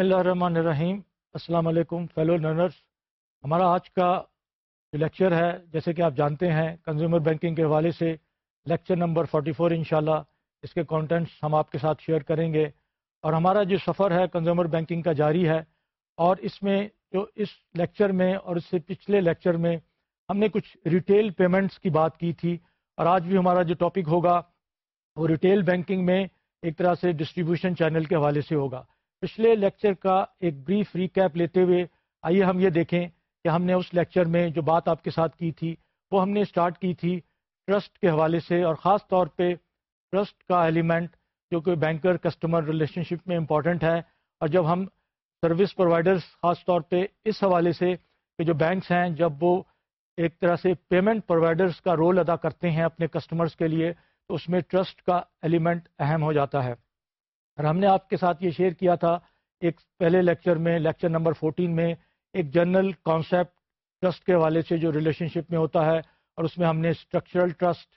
بسم اللہ الرحمن الرحیم۔ السلام علیکم فیلو لرنرس ہمارا آج کا جو لیکچر ہے، جیسے کہ آپ جانتے ہیں کنزیومر بینکنگ کے حوالے سے لیکچر نمبر 44 فور انشاءاللہ اس کے کانٹینٹس ہم آپ کے ساتھ شیئر کریں گے۔ اور ہمارا جو سفر ہے کنزیومر بینکنگ کا جاری ہے۔ اور اس میں جو اس لیکچر میں اور اس سے پچھلے لیکچر میں ہم نے کچھ ریٹیل پیمنٹس کی بات کی تھی۔ اور آج بھی ہمارا جو ٹاپک ہوگا، وہ ریٹیل بینکنگ میں ایک طرح سے ڈسٹریبیوشن چینل کے حوالے سے ہوگا۔ پچھلے لیکچر کا ایک بریف ریکیپ لیتے ہوئے آئیے ہم یہ دیکھیں کہ ہم نے اس لیکچر میں جو بات آپ کے ساتھ کی تھی، وہ ہم نے اسٹارٹ کی تھی ٹرسٹ کے حوالے سے اور خاص طور پہ ٹرسٹ کا ایلیمنٹ جو کہ بینکر کسٹمر ریلیشن شپ میں امپورٹنٹ ہے۔ اور جب ہم سروس پرووائڈرز خاص طور پہ اس حوالے سے کہ جو بینکس ہیں، جب وہ ایک طرح سے پیمنٹ پرووائڈرز کا رول ادا کرتے ہیں اپنے کسٹمرز کے لیے، تو اس میں ٹرسٹ کا ایلیمنٹ اہم ہو جاتا ہے۔ اور ہم نے آپ کے ساتھ یہ شیئر کیا تھا، ایک پہلے لیکچر میں، لیکچر نمبر فورٹین میں، ایک جنرل کانسیپٹ ٹرسٹ کے حوالے سے جو ریلیشن شپ میں ہوتا ہے، اور اس میں ہم نے اسٹرکچرل ٹرسٹ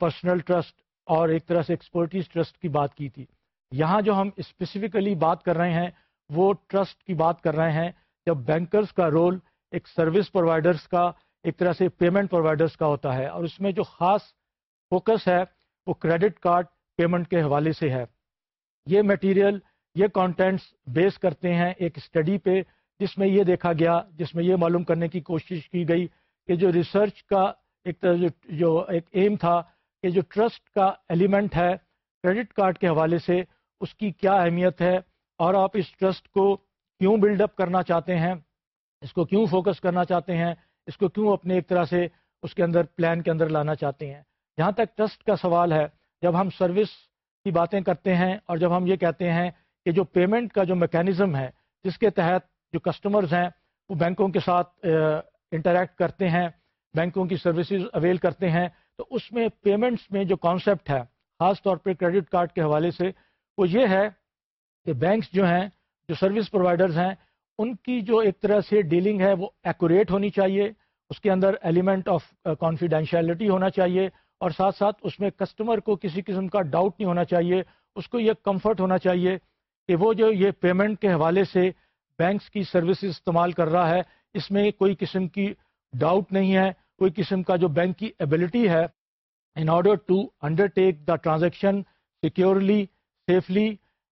پرسنل ٹرسٹ اور ایک طرح سے ایکسپرٹیز ٹرسٹ کی بات کی تھی۔ یہاں جو ہم اسپیسیفکلی بات کر رہے ہیں، وہ ٹرسٹ کی بات کر رہے ہیں جب بینکرز کا رول ایک سروس پرووائڈرز کا، ایک طرح سے پیمنٹ پرووائڈرز کا ہوتا ہے۔ اور اس میں جو خاص فوکس ہے، وہ کریڈٹ کارڈ پیمنٹ کے حوالے سے ہے۔ یہ میٹیریل یہ کانٹینٹس بیس کرتے ہیں ایک اسٹڈی پہ، جس میں یہ دیکھا گیا، جس میں یہ معلوم کرنے کی کوشش کی گئی کہ جو ریسرچ کا ایک طرح جو ایک ایم تھا کہ جو ٹرسٹ کا ایلیمنٹ ہے کریڈٹ کارڈ کے حوالے سے، اس کی کیا اہمیت ہے اور آپ اس ٹرسٹ کو کیوں بلڈ اپ کرنا چاہتے ہیں؟ اس کو کیوں فوکس کرنا چاہتے ہیں؟ اس کو کیوں اپنے ایک طرح سے اس کے اندر پلان کے اندر لانا چاہتے ہیں؟ جہاں تک ٹرسٹ کا سوال ہے، جب ہم سروس کی باتیں کرتے ہیں اور جب ہم یہ کہتے ہیں کہ جو پیمنٹ کا جو میکینزم ہے، جس کے تحت جو کسٹمرز ہیں، وہ بینکوں کے ساتھ انٹریکٹ کرتے ہیں، بینکوں کی سروسز اویل کرتے ہیں، تو اس میں پیمنٹس میں جو کانسیپٹ ہے، خاص طور پہ کریڈٹ کارڈ کے حوالے سے، وہ یہ ہے کہ بینکس جو ہیں، جو سروس پرووائڈرز ہیں، ان کی جو ایک طرح سے ڈیلنگ ہے، وہ ایکوریٹ ہونی چاہیے، اس کے اندر ایلیمنٹ آف کانفیڈینشیلٹی ہونا چاہیے اور ساتھ ساتھ اس میں کسٹمر کو کسی قسم کا ڈاؤٹ نہیں ہونا چاہیے، اس کو یہ کمفرٹ ہونا چاہیے کہ وہ جو یہ پیمنٹ کے حوالے سے بینکس کی سروسز استعمال کر رہا ہے، اس میں کوئی قسم کی ڈاؤٹ نہیں ہے، کوئی قسم کا جو بینک کی ایبلٹی ہے in order to undertake the transaction securely safely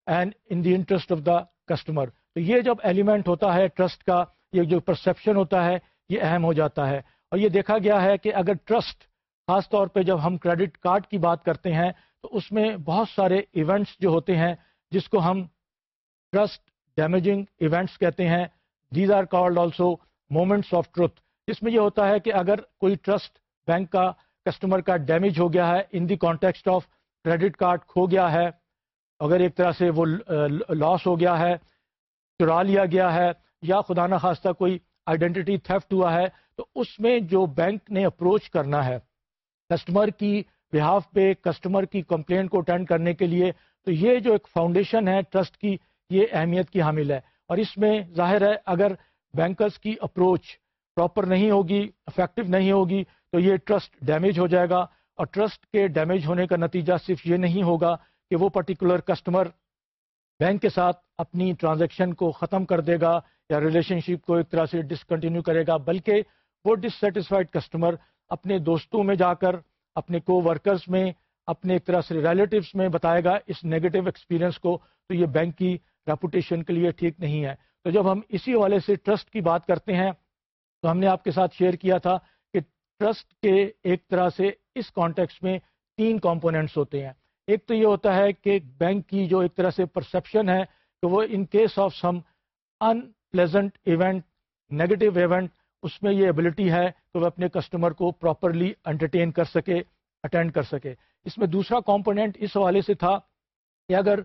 and in the interest of the customer تو یہ جب ایلیمنٹ ہوتا ہے ٹرسٹ کا، یہ جو پرسیپشن ہوتا ہے، یہ اہم ہو جاتا ہے۔ اور یہ دیکھا گیا ہے کہ اگر ٹرسٹ خاص طور پہ جب ہم کریڈٹ کارڈ کی بات کرتے ہیں، تو اس میں بہت سارے ایونٹس جو ہوتے ہیں، جس کو ہم ٹرسٹ ڈیمیجنگ ایونٹس کہتے ہیں۔ These are called also moments of truth. جس میں یہ ہوتا ہے کہ اگر کوئی ٹرسٹ بینک کا کسٹمر کا ڈیمیج ہو گیا ہے، in the context of credit card کھو گیا ہے، اگر ایک طرح سے وہ لاس ہو گیا ہے، چرا لیا گیا ہے، یا خدا نخواستہ کوئی آئیڈینٹی تھیفٹ ہوا ہے، تو اس میں جو بینک نے اپروچ کرنا ہے کسٹمر کی بہاف پہ کسٹمر کی کمپلین کو اٹینڈ کرنے کے لیے، تو یہ جو ایک فاؤنڈیشن ہے ٹرسٹ کی، یہ اہمیت کی حامل ہے۔ اور اس میں ظاہر ہے، اگر بینکرز کی اپروچ پراپر نہیں ہوگی افیکٹو نہیں ہوگی، تو یہ ٹرسٹ ڈیمیج ہو جائے گا۔ اور ٹرسٹ کے ڈیمیج ہونے کا نتیجہ صرف یہ نہیں ہوگا کہ وہ پرٹیکولر کسٹمر بینک کے ساتھ اپنی ٹرانزیکشن کو ختم کر دے گا یا ریلیشن شپ کو ایک طرح سے ڈسکنٹینیو کرے گا، بلکہ وہ ڈسٹسفائڈ کسٹمر اپنے دوستوں میں جا کر، اپنے کو ورکرز میں، اپنے ایک طرح سے ریلیٹیوس میں بتائے گا اس نیگیٹو ایکسپیرینس کو، تو یہ بینک کی ریپوٹیشن کے لیے ٹھیک نہیں ہے۔ تو جب ہم اسی حوالے سے ٹرسٹ کی بات کرتے ہیں، تو ہم نے آپ کے ساتھ شیئر کیا تھا کہ ٹرسٹ کے ایک طرح سے اس کانٹیکس میں تین کمپوننٹس ہوتے ہیں۔ ایک تو یہ ہوتا ہے کہ بینک کی جو ایک طرح سے پرسپشن ہے، کہ وہ in case of some unpleasant event negative event اس میں یہ ایبلٹی ہے کہ وہ اپنے کسٹمر کو پراپرلی انٹرٹین کر سکے اٹینڈ کر سکے۔ اس میں دوسرا کمپوننٹ اس حوالے سے تھا کہ اگر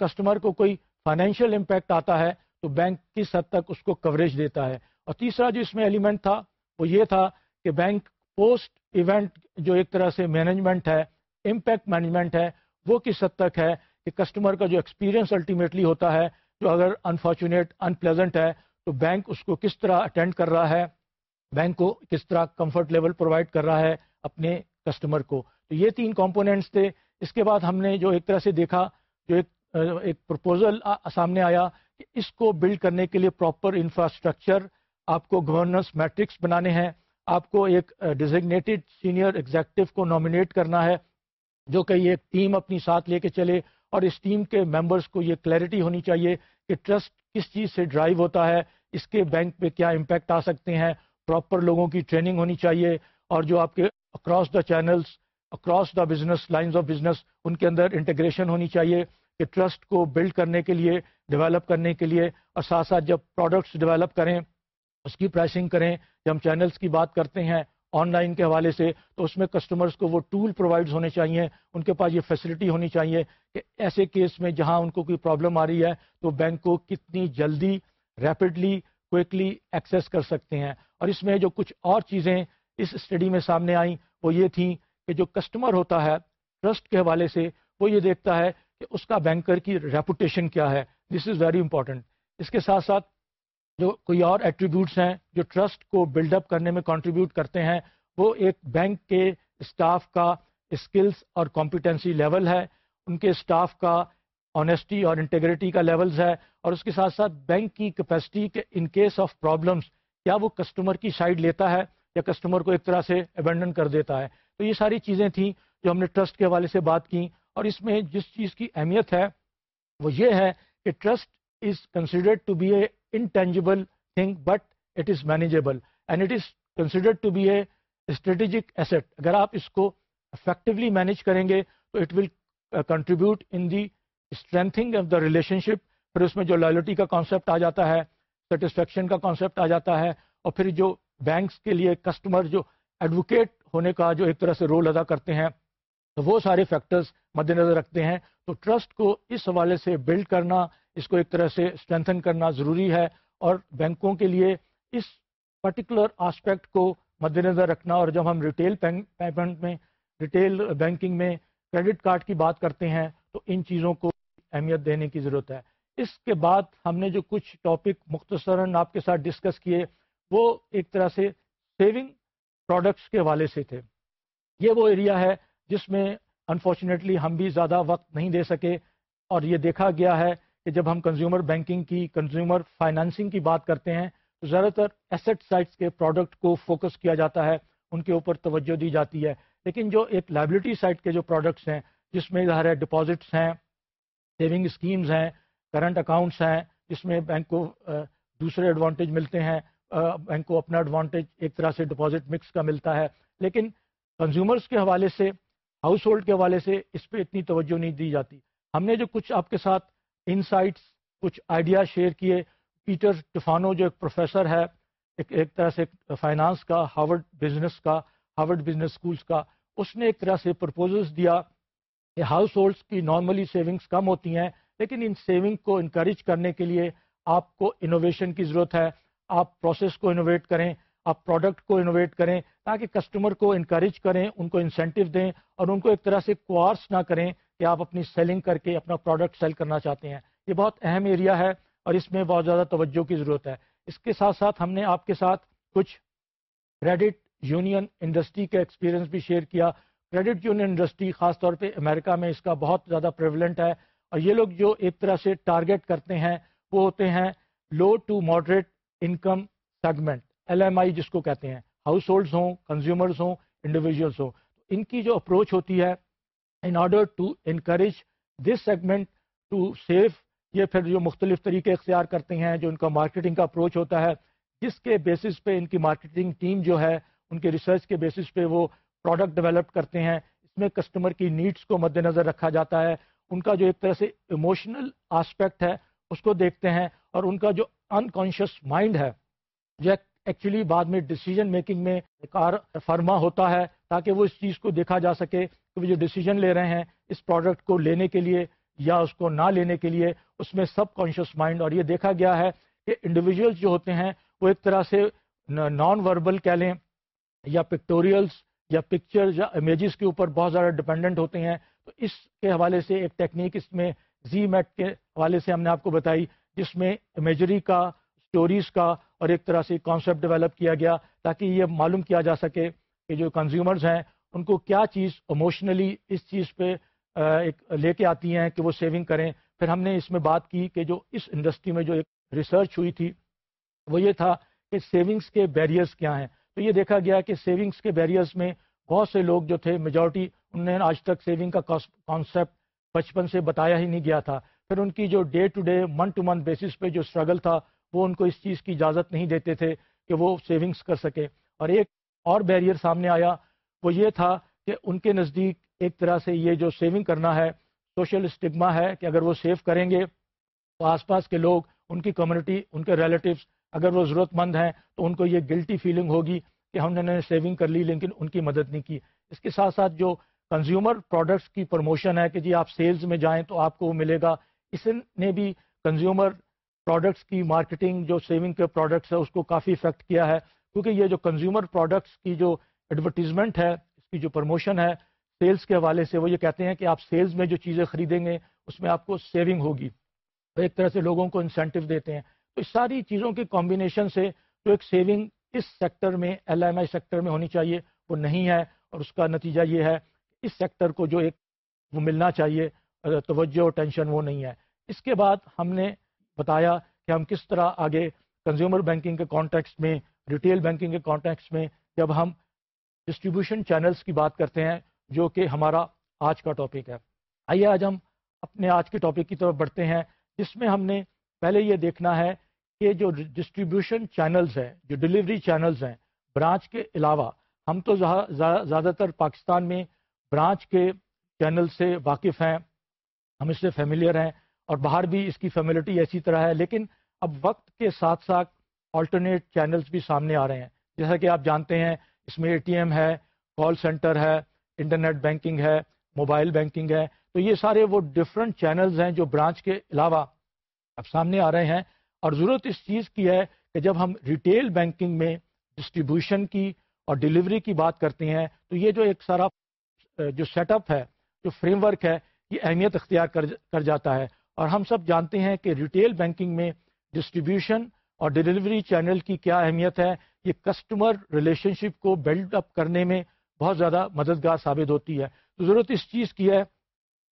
کسٹمر کو کوئی فائنینشیل امپیکٹ آتا ہے تو بینک کس حد تک اس کو کوریج دیتا ہے۔ اور تیسرا جو اس میں ایلیمنٹ تھا وہ یہ تھا کہ بینک پوسٹ ایونٹ جو ایک طرح سے مینجمنٹ ہے امپیکٹ مینجمنٹ ہے، وہ کس حد تک ہے کہ کسٹمر کا جو ایکسپیرینس الٹیمیٹلی ہوتا ہے، جو اگر انفارچونیٹ ان پلیزنٹ ہے تو بینک اس کو کس طرح اٹینڈ کر رہا ہے؟ بینک کو کس طرح کمفرٹ لیول پرووائڈ کر رہا ہے اپنے کسٹمر کو؟ تو یہ تین کمپوننٹس تھے۔ اس کے بعد ہم نے جو ایک طرح سے دیکھا، جو ایک ایک پرپوزل سامنے آیا کہ اس کو بلڈ کرنے کے لیے پراپر انفراسٹرکچر آپ کو گورننس میٹرکس بنانے ہیں۔ آپ کو ایک ڈیزگنیٹڈ سینئر ایگزیکٹو کو نامنیٹ کرنا ہے، جو کہ یہ ٹیم اپنی ساتھ لے کے چلے۔ اور اس ٹیم کے ممبرس کو یہ کلیئرٹی ہونی چاہیے کہ ٹرسٹ کس چیز سے ڈرائیو ہوتا ہے۔ اس کے بینک پہ کیا امپیکٹ آ سکتے ہیں؟ پراپر لوگوں کی ٹریننگ ہونی چاہیے اور جو آپ کے across the channels across the business lines of business ان کے اندر انٹیگریشن ہونی چاہیے کہ ٹرسٹ کو بلڈ کرنے کے لیے ڈیولپ کرنے کے لیے اور ساتھ ساتھ جب پروڈکٹس ڈیولپ کریں، اس کی پرائسنگ کریں، جب ہم چینلز کی بات کرتے ہیں آن لائن کے حوالے سے، تو اس میں کسٹمرز کو وہ ٹول پرووائڈ ہونے چاہیے، ان کے پاس یہ فیسلٹی ہونی چاہیے کہ ایسے کیس میں جہاں ان کو کوئی پرابلم آ رہی ہے، تو بینک کو کتنی جلدی ریپڈلی کوئکلی ایکسیس کر سکتے ہیں۔ اور اس میں جو کچھ اور چیزیں اس اسٹڈی میں سامنے آئیں، وہ یہ تھیں کہ جو کسٹمر ہوتا ہے ٹرسٹ کے حوالے سے، وہ یہ دیکھتا ہے کہ اس کا بینکر کی ریپوٹیشن کیا ہے۔ دس از ویری امپورٹنٹ اس کے ساتھ ساتھ جو کوئی اور ایٹریبیوٹس ہیں، جو ٹرسٹ کو بلڈ اپ کرنے میں کنٹریبیوٹ کرتے ہیں، وہ ایک بینک کے اسٹاف کا اسکلس اور کمپیٹنسی لیول ہے۔ ان کے اسٹاف کا آنیسٹی اور انٹیگریٹی کا لیولز ہے اور اس کے ساتھ ساتھ بینک کی کیپیسٹی کے ان کیس آف پرابلمس کیا وہ کسٹمر کی سائڈ لیتا ہے یا کسٹمر کو ایک طرح سے ابینڈن کر دیتا ہے؟ تو یہ ساری چیزیں تھیں جو ہم نے ٹرسٹ کے حوالے سے بات کی اور اس میں جس چیز کی اہمیت ہے وہ یہ ہے کہ trust is considered to be a intangible thing but it is manageable and it is considered to be a strategic asset اگر آپ اس کو افیکٹولی مینیج کریں گے، تو it will contribute in the strengthening of the relationship پھر اس میں جو لائلٹی کا کانسیپٹ آ جاتا ہے سیٹسفیکشن کا کانسیپٹ آ جاتا ہے، اور پھر جو بینکس کے لیے کسٹمر جو ایڈوکیٹ ہونے کا جو ایک طرح سے رول ادا کرتے ہیں، تو وہ سارے فیکٹرز مد نظر رکھتے ہیں۔ تو ٹرسٹ کو اس حوالے سے بلڈ کرنا، اس کو ایک طرح سے اسٹرینتھن کرنا ضروری ہے، اور بینکوں کے لیے اس پرٹیکولر آسپیکٹ کو مد نظر رکھنا۔ اور جب ہم ریٹیل پیمنٹ میں ریٹیل بینکنگ میں کریڈٹ کارڈ کی بات کرتے ہیں تو ان چیزوں کو اہمیت دینے کی ضرورت ہے۔ اس کے بعد ہم نے جو کچھ ٹاپک مختصراً آپ کے ساتھ ڈسکس کیے، وہ ایک طرح سے سیونگ پروڈکٹس کے حوالے سے تھے۔ یہ وہ ایریا ہے جس میں انفارچونیٹلی ہم بھی زیادہ وقت نہیں دے سکے۔ اور یہ دیکھا گیا ہے کہ جب ہم کنزیومر بینکنگ کی کنزیومر فائنانسنگ کی بات کرتے ہیں، تو زیادہ تر ایسٹ سائٹس کے پروڈکٹ کو فوکس کیا جاتا ہے۔ ان کے اوپر توجہ دی جاتی ہے۔ لیکن جو ایک لائبلٹی سائٹ کے جو پروڈکٹس ہیں جس میں ظاہر ہے ڈپازٹس ہیں سیونگ اسکیمز ہیں کرنٹ اکاؤنٹس ہیں، جس میں بینک کو دوسرے ایڈوانٹیج ملتے ہیں بینک کو اپنا ایڈوانٹیج ایک طرح سے ڈپازٹ مکس کا ملتا ہے۔ لیکن کنزیومرز کے حوالے سے ہاؤس ہولڈ کے حوالے سے اس پہ اتنی توجہ نہیں دی جاتی۔ ہم نے جو کچھ آپ کے ساتھ انسائٹس کچھ آئیڈیا شیئر کیے پیٹر ٹفانو جو ایک پروفیسر ہے، ایک ایک طرح سے فائنانس کا ہارورڈ بزنس کا ہارورڈ بزنس اسکولس کا، اس نے ایک طرح سے پرپوزلس دیا۔ ہاؤس ہولڈس کی نارملی سیونگس کم ہوتی ہیں، لیکن ان سیونگ کو انکریج کرنے کے لیے آپ کو انوویشن کی ضرورت ہے۔ آپ پروسیس کو انوویٹ کریں، آپ پروڈکٹ کو انوویٹ کریں تاکہ کسٹمر کو انکریج کریں، ان کو انسینٹو دیں اور ان کو ایک طرح سے کوارس نہ کریں کہ آپ اپنی سیلنگ کر کے اپنا پروڈکٹ سیل کرنا چاہتے ہیں۔ یہ بہت اہم ایریا ہے اور اس میں بہت زیادہ توجہ کی ضرورت ہے۔ اس کے ساتھ ساتھ ہم نے آپ کے ساتھ کچھ کریڈٹ یونین انڈسٹری کا ایکسپیرینس بھی شیئر کیا۔ کریڈٹ یونین انڈسٹری، خاص طور پہ امریکہ میں اس کا بہت زیادہ پریولنٹ ہے اور یہ لوگ جو ایک طرح سے ٹارگیٹ کرتے ہیں، وہ ہوتے ہیں low to moderate income segment L M I جس کو کہتے ہیں ہاؤس ہولڈس ہوں کنزیومرز ہوں انڈیویجولس ہوں۔ ان کی جو اپروچ ہوتی ہے in order to encourage this segment to save یہ پھر جو مختلف طریقے اختیار کرتے ہیں، جو ان کا مارکیٹنگ کا اپروچ ہوتا ہے، جس کے بیسس پہ ان کی مارکیٹنگ ٹیم جو ہے، ان کے ریسرچ کے بیسس پہ وہ پروڈکٹ ڈیولپ کرتے ہیں، اس میں کسٹمر کی نیڈس کو مد نظر رکھا جاتا ہے۔ ان کا جو ایک طرح سے ایموشنل آسپیکٹ ہے، اس کو دیکھتے ہیں اور ان کا جو انکانشیس مائنڈ ہے، جو ایکچولی بعد میں ڈیسیجن میکنگ میں کار فرما ہوتا ہے تاکہ وہ اس چیز کو دیکھا جا سکے کہ وہ جو ڈیسیجن لے رہے ہیں، اس پروڈکٹ کو لینے کے لیے یا اس کو نہ لینے کے لیے، اس میں سب کانشیس مائنڈ اور یہ دیکھا گیا ہے کہ انڈیویجولس جو ہوتے ہیں، وہ ایک طرح سے نان وربل کہہ لیں یا پکٹوریلس یا پکچر یا امیجز کے اوپر بہت زیادہ ڈپینڈنٹ ہوتے ہیں، تو اس کے حوالے سے ایک ٹیکنیک اس میں زی میٹ کے حوالے سے ہم نے آپ کو بتائی، جس میں امیجری کا اسٹوریز کا اور ایک طرح سے کانسیپٹ ڈیولپ کیا گیا تاکہ یہ معلوم کیا جا سکے کہ جو کنزیومرز ہیں، ان کو کیا چیز اموشنلی اس چیز پہ ایک لے کے آتی ہیں کہ وہ سیونگ کریں۔ پھر ہم نے اس میں بات کی کہ جو اس انڈسٹری میں جو ایک ریسرچ ہوئی تھی، وہ یہ تھا کہ سیونگز کے بیریئرز کیا ہیں۔ تو یہ دیکھا گیا کہ سیونگز کے بیریئرز میں بہت سے لوگ جو تھے میجورٹی انہوں نے آج تک سیونگ کا کانسیپٹ بچپن سے بتایا ہی نہیں گیا تھا۔ پھر ان کی جو day to day month to month basis پہ جو اسٹرگل تھا، وہ ان کو اس چیز کی اجازت نہیں دیتے تھے کہ وہ سیونگز کر سکے۔ اور ایک اور بیریئر سامنے آیا، وہ یہ تھا کہ ان کے نزدیک ایک طرح سے یہ جو سیونگ کرنا ہے سوشل اسٹگما ہے کہ اگر وہ سیو کریں گے، تو آس پاس کے لوگ، ان کی کمیونٹی ان کے ریلیٹیوس اگر وہ ضرورت مند ہیں تو ان کو یہ گلٹی فیلنگ ہوگی کہ ہم نے سیونگ کر لی لیکن ان کی مدد نہیں کی۔ اس کے ساتھ ساتھ جو کنزیومر پروڈکٹس کی پروموشن ہے کہ جی آپ سیلز میں جائیں تو آپ کو وہ ملے گا۔ اس نے بھی کنزیومر پروڈکٹس کی مارکیٹنگ جو سیونگ کے پروڈکٹس ہے اس کو کافی افیکٹ کیا ہے۔ کیونکہ یہ جو کنزیومر پروڈکٹس کی جو ایڈورٹیزمنٹ ہے، اس کی جو پروموشن ہے سیلز کے حوالے سے وہ یہ کہتے ہیں کہ آپ سیلز میں جو چیزیں خریدیں گے، اس میں آپ کو سیونگ ہوگی۔ ایک طرح سے لوگوں کو انسینٹو دیتے ہیں۔ اس ساری چیزوں کے کمبینیشن سے جو ایک سیونگ اس سیکٹر میں ایل ایم آئی سیکٹر میں ہونی چاہیے، وہ نہیں ہے اور اس کا نتیجہ یہ ہے اس سیکٹر کو جو ایک وہ ملنا چاہیے توجہ اور ٹینشن وہ نہیں ہے۔ اس کے بعد ہم نے بتایا کہ ہم کس طرح آگے کنزیومر بینکنگ کے کانٹیکس میں ریٹیل بینکنگ کے کانٹیکس میں جب ہم ڈسٹریبیوشن چینلز کی بات کرتے ہیں، جو کہ ہمارا آج کا ٹاپک ہے۔ آئیے آج ہم اپنے آج کے ٹاپک کی طرف بڑھتے ہیں، جس میں ہم نے پہلے یہ دیکھنا ہے کہ جو ڈسٹریبیوشن چینلز ہیں، جو ڈلیوری چینلز ہیں برانچ کے علاوہ ہم تو زیادہ تر پاکستان میں برانچ کے چینل سے واقف ہیں، ہم اس سے فیملیئر ہیں اور باہر بھی اس کی فیملٹی ایسی طرح ہے، لیکن اب وقت کے ساتھ ساتھ آلٹرنیٹ چینلز بھی سامنے آ رہے ہیں۔ جیسا کہ آپ جانتے ہیں، اس میں اے ٹی ایم ہے کال سینٹر ہے انٹرنیٹ بینکنگ ہے موبائل بینکنگ ہے۔ تو یہ سارے وہ ڈفرینٹ چینلز ہیں جو برانچ کے علاوہ اب سامنے آ رہے ہیں۔ اور ضرورت اس چیز کی ہے کہ جب ہم ریٹیل بینکنگ میں ڈسٹریبیوشن کی اور ڈلیوری کی بات کرتے ہیں، تو یہ جو ایک سارا، جو سیٹ اپ ہے، جو فریم ورک ہے، یہ اہمیت اختیار کر جاتا ہے۔ اور ہم سب جانتے ہیں کہ ریٹیل بینکنگ میں ڈسٹریبیوشن اور ڈلیوری چینل کی کیا اہمیت ہے۔ یہ کسٹمر ریلیشن شپ کو بلڈ اپ کرنے میں بہت زیادہ مددگار ثابت ہوتی ہے۔ تو ضرورت اس چیز کی ہے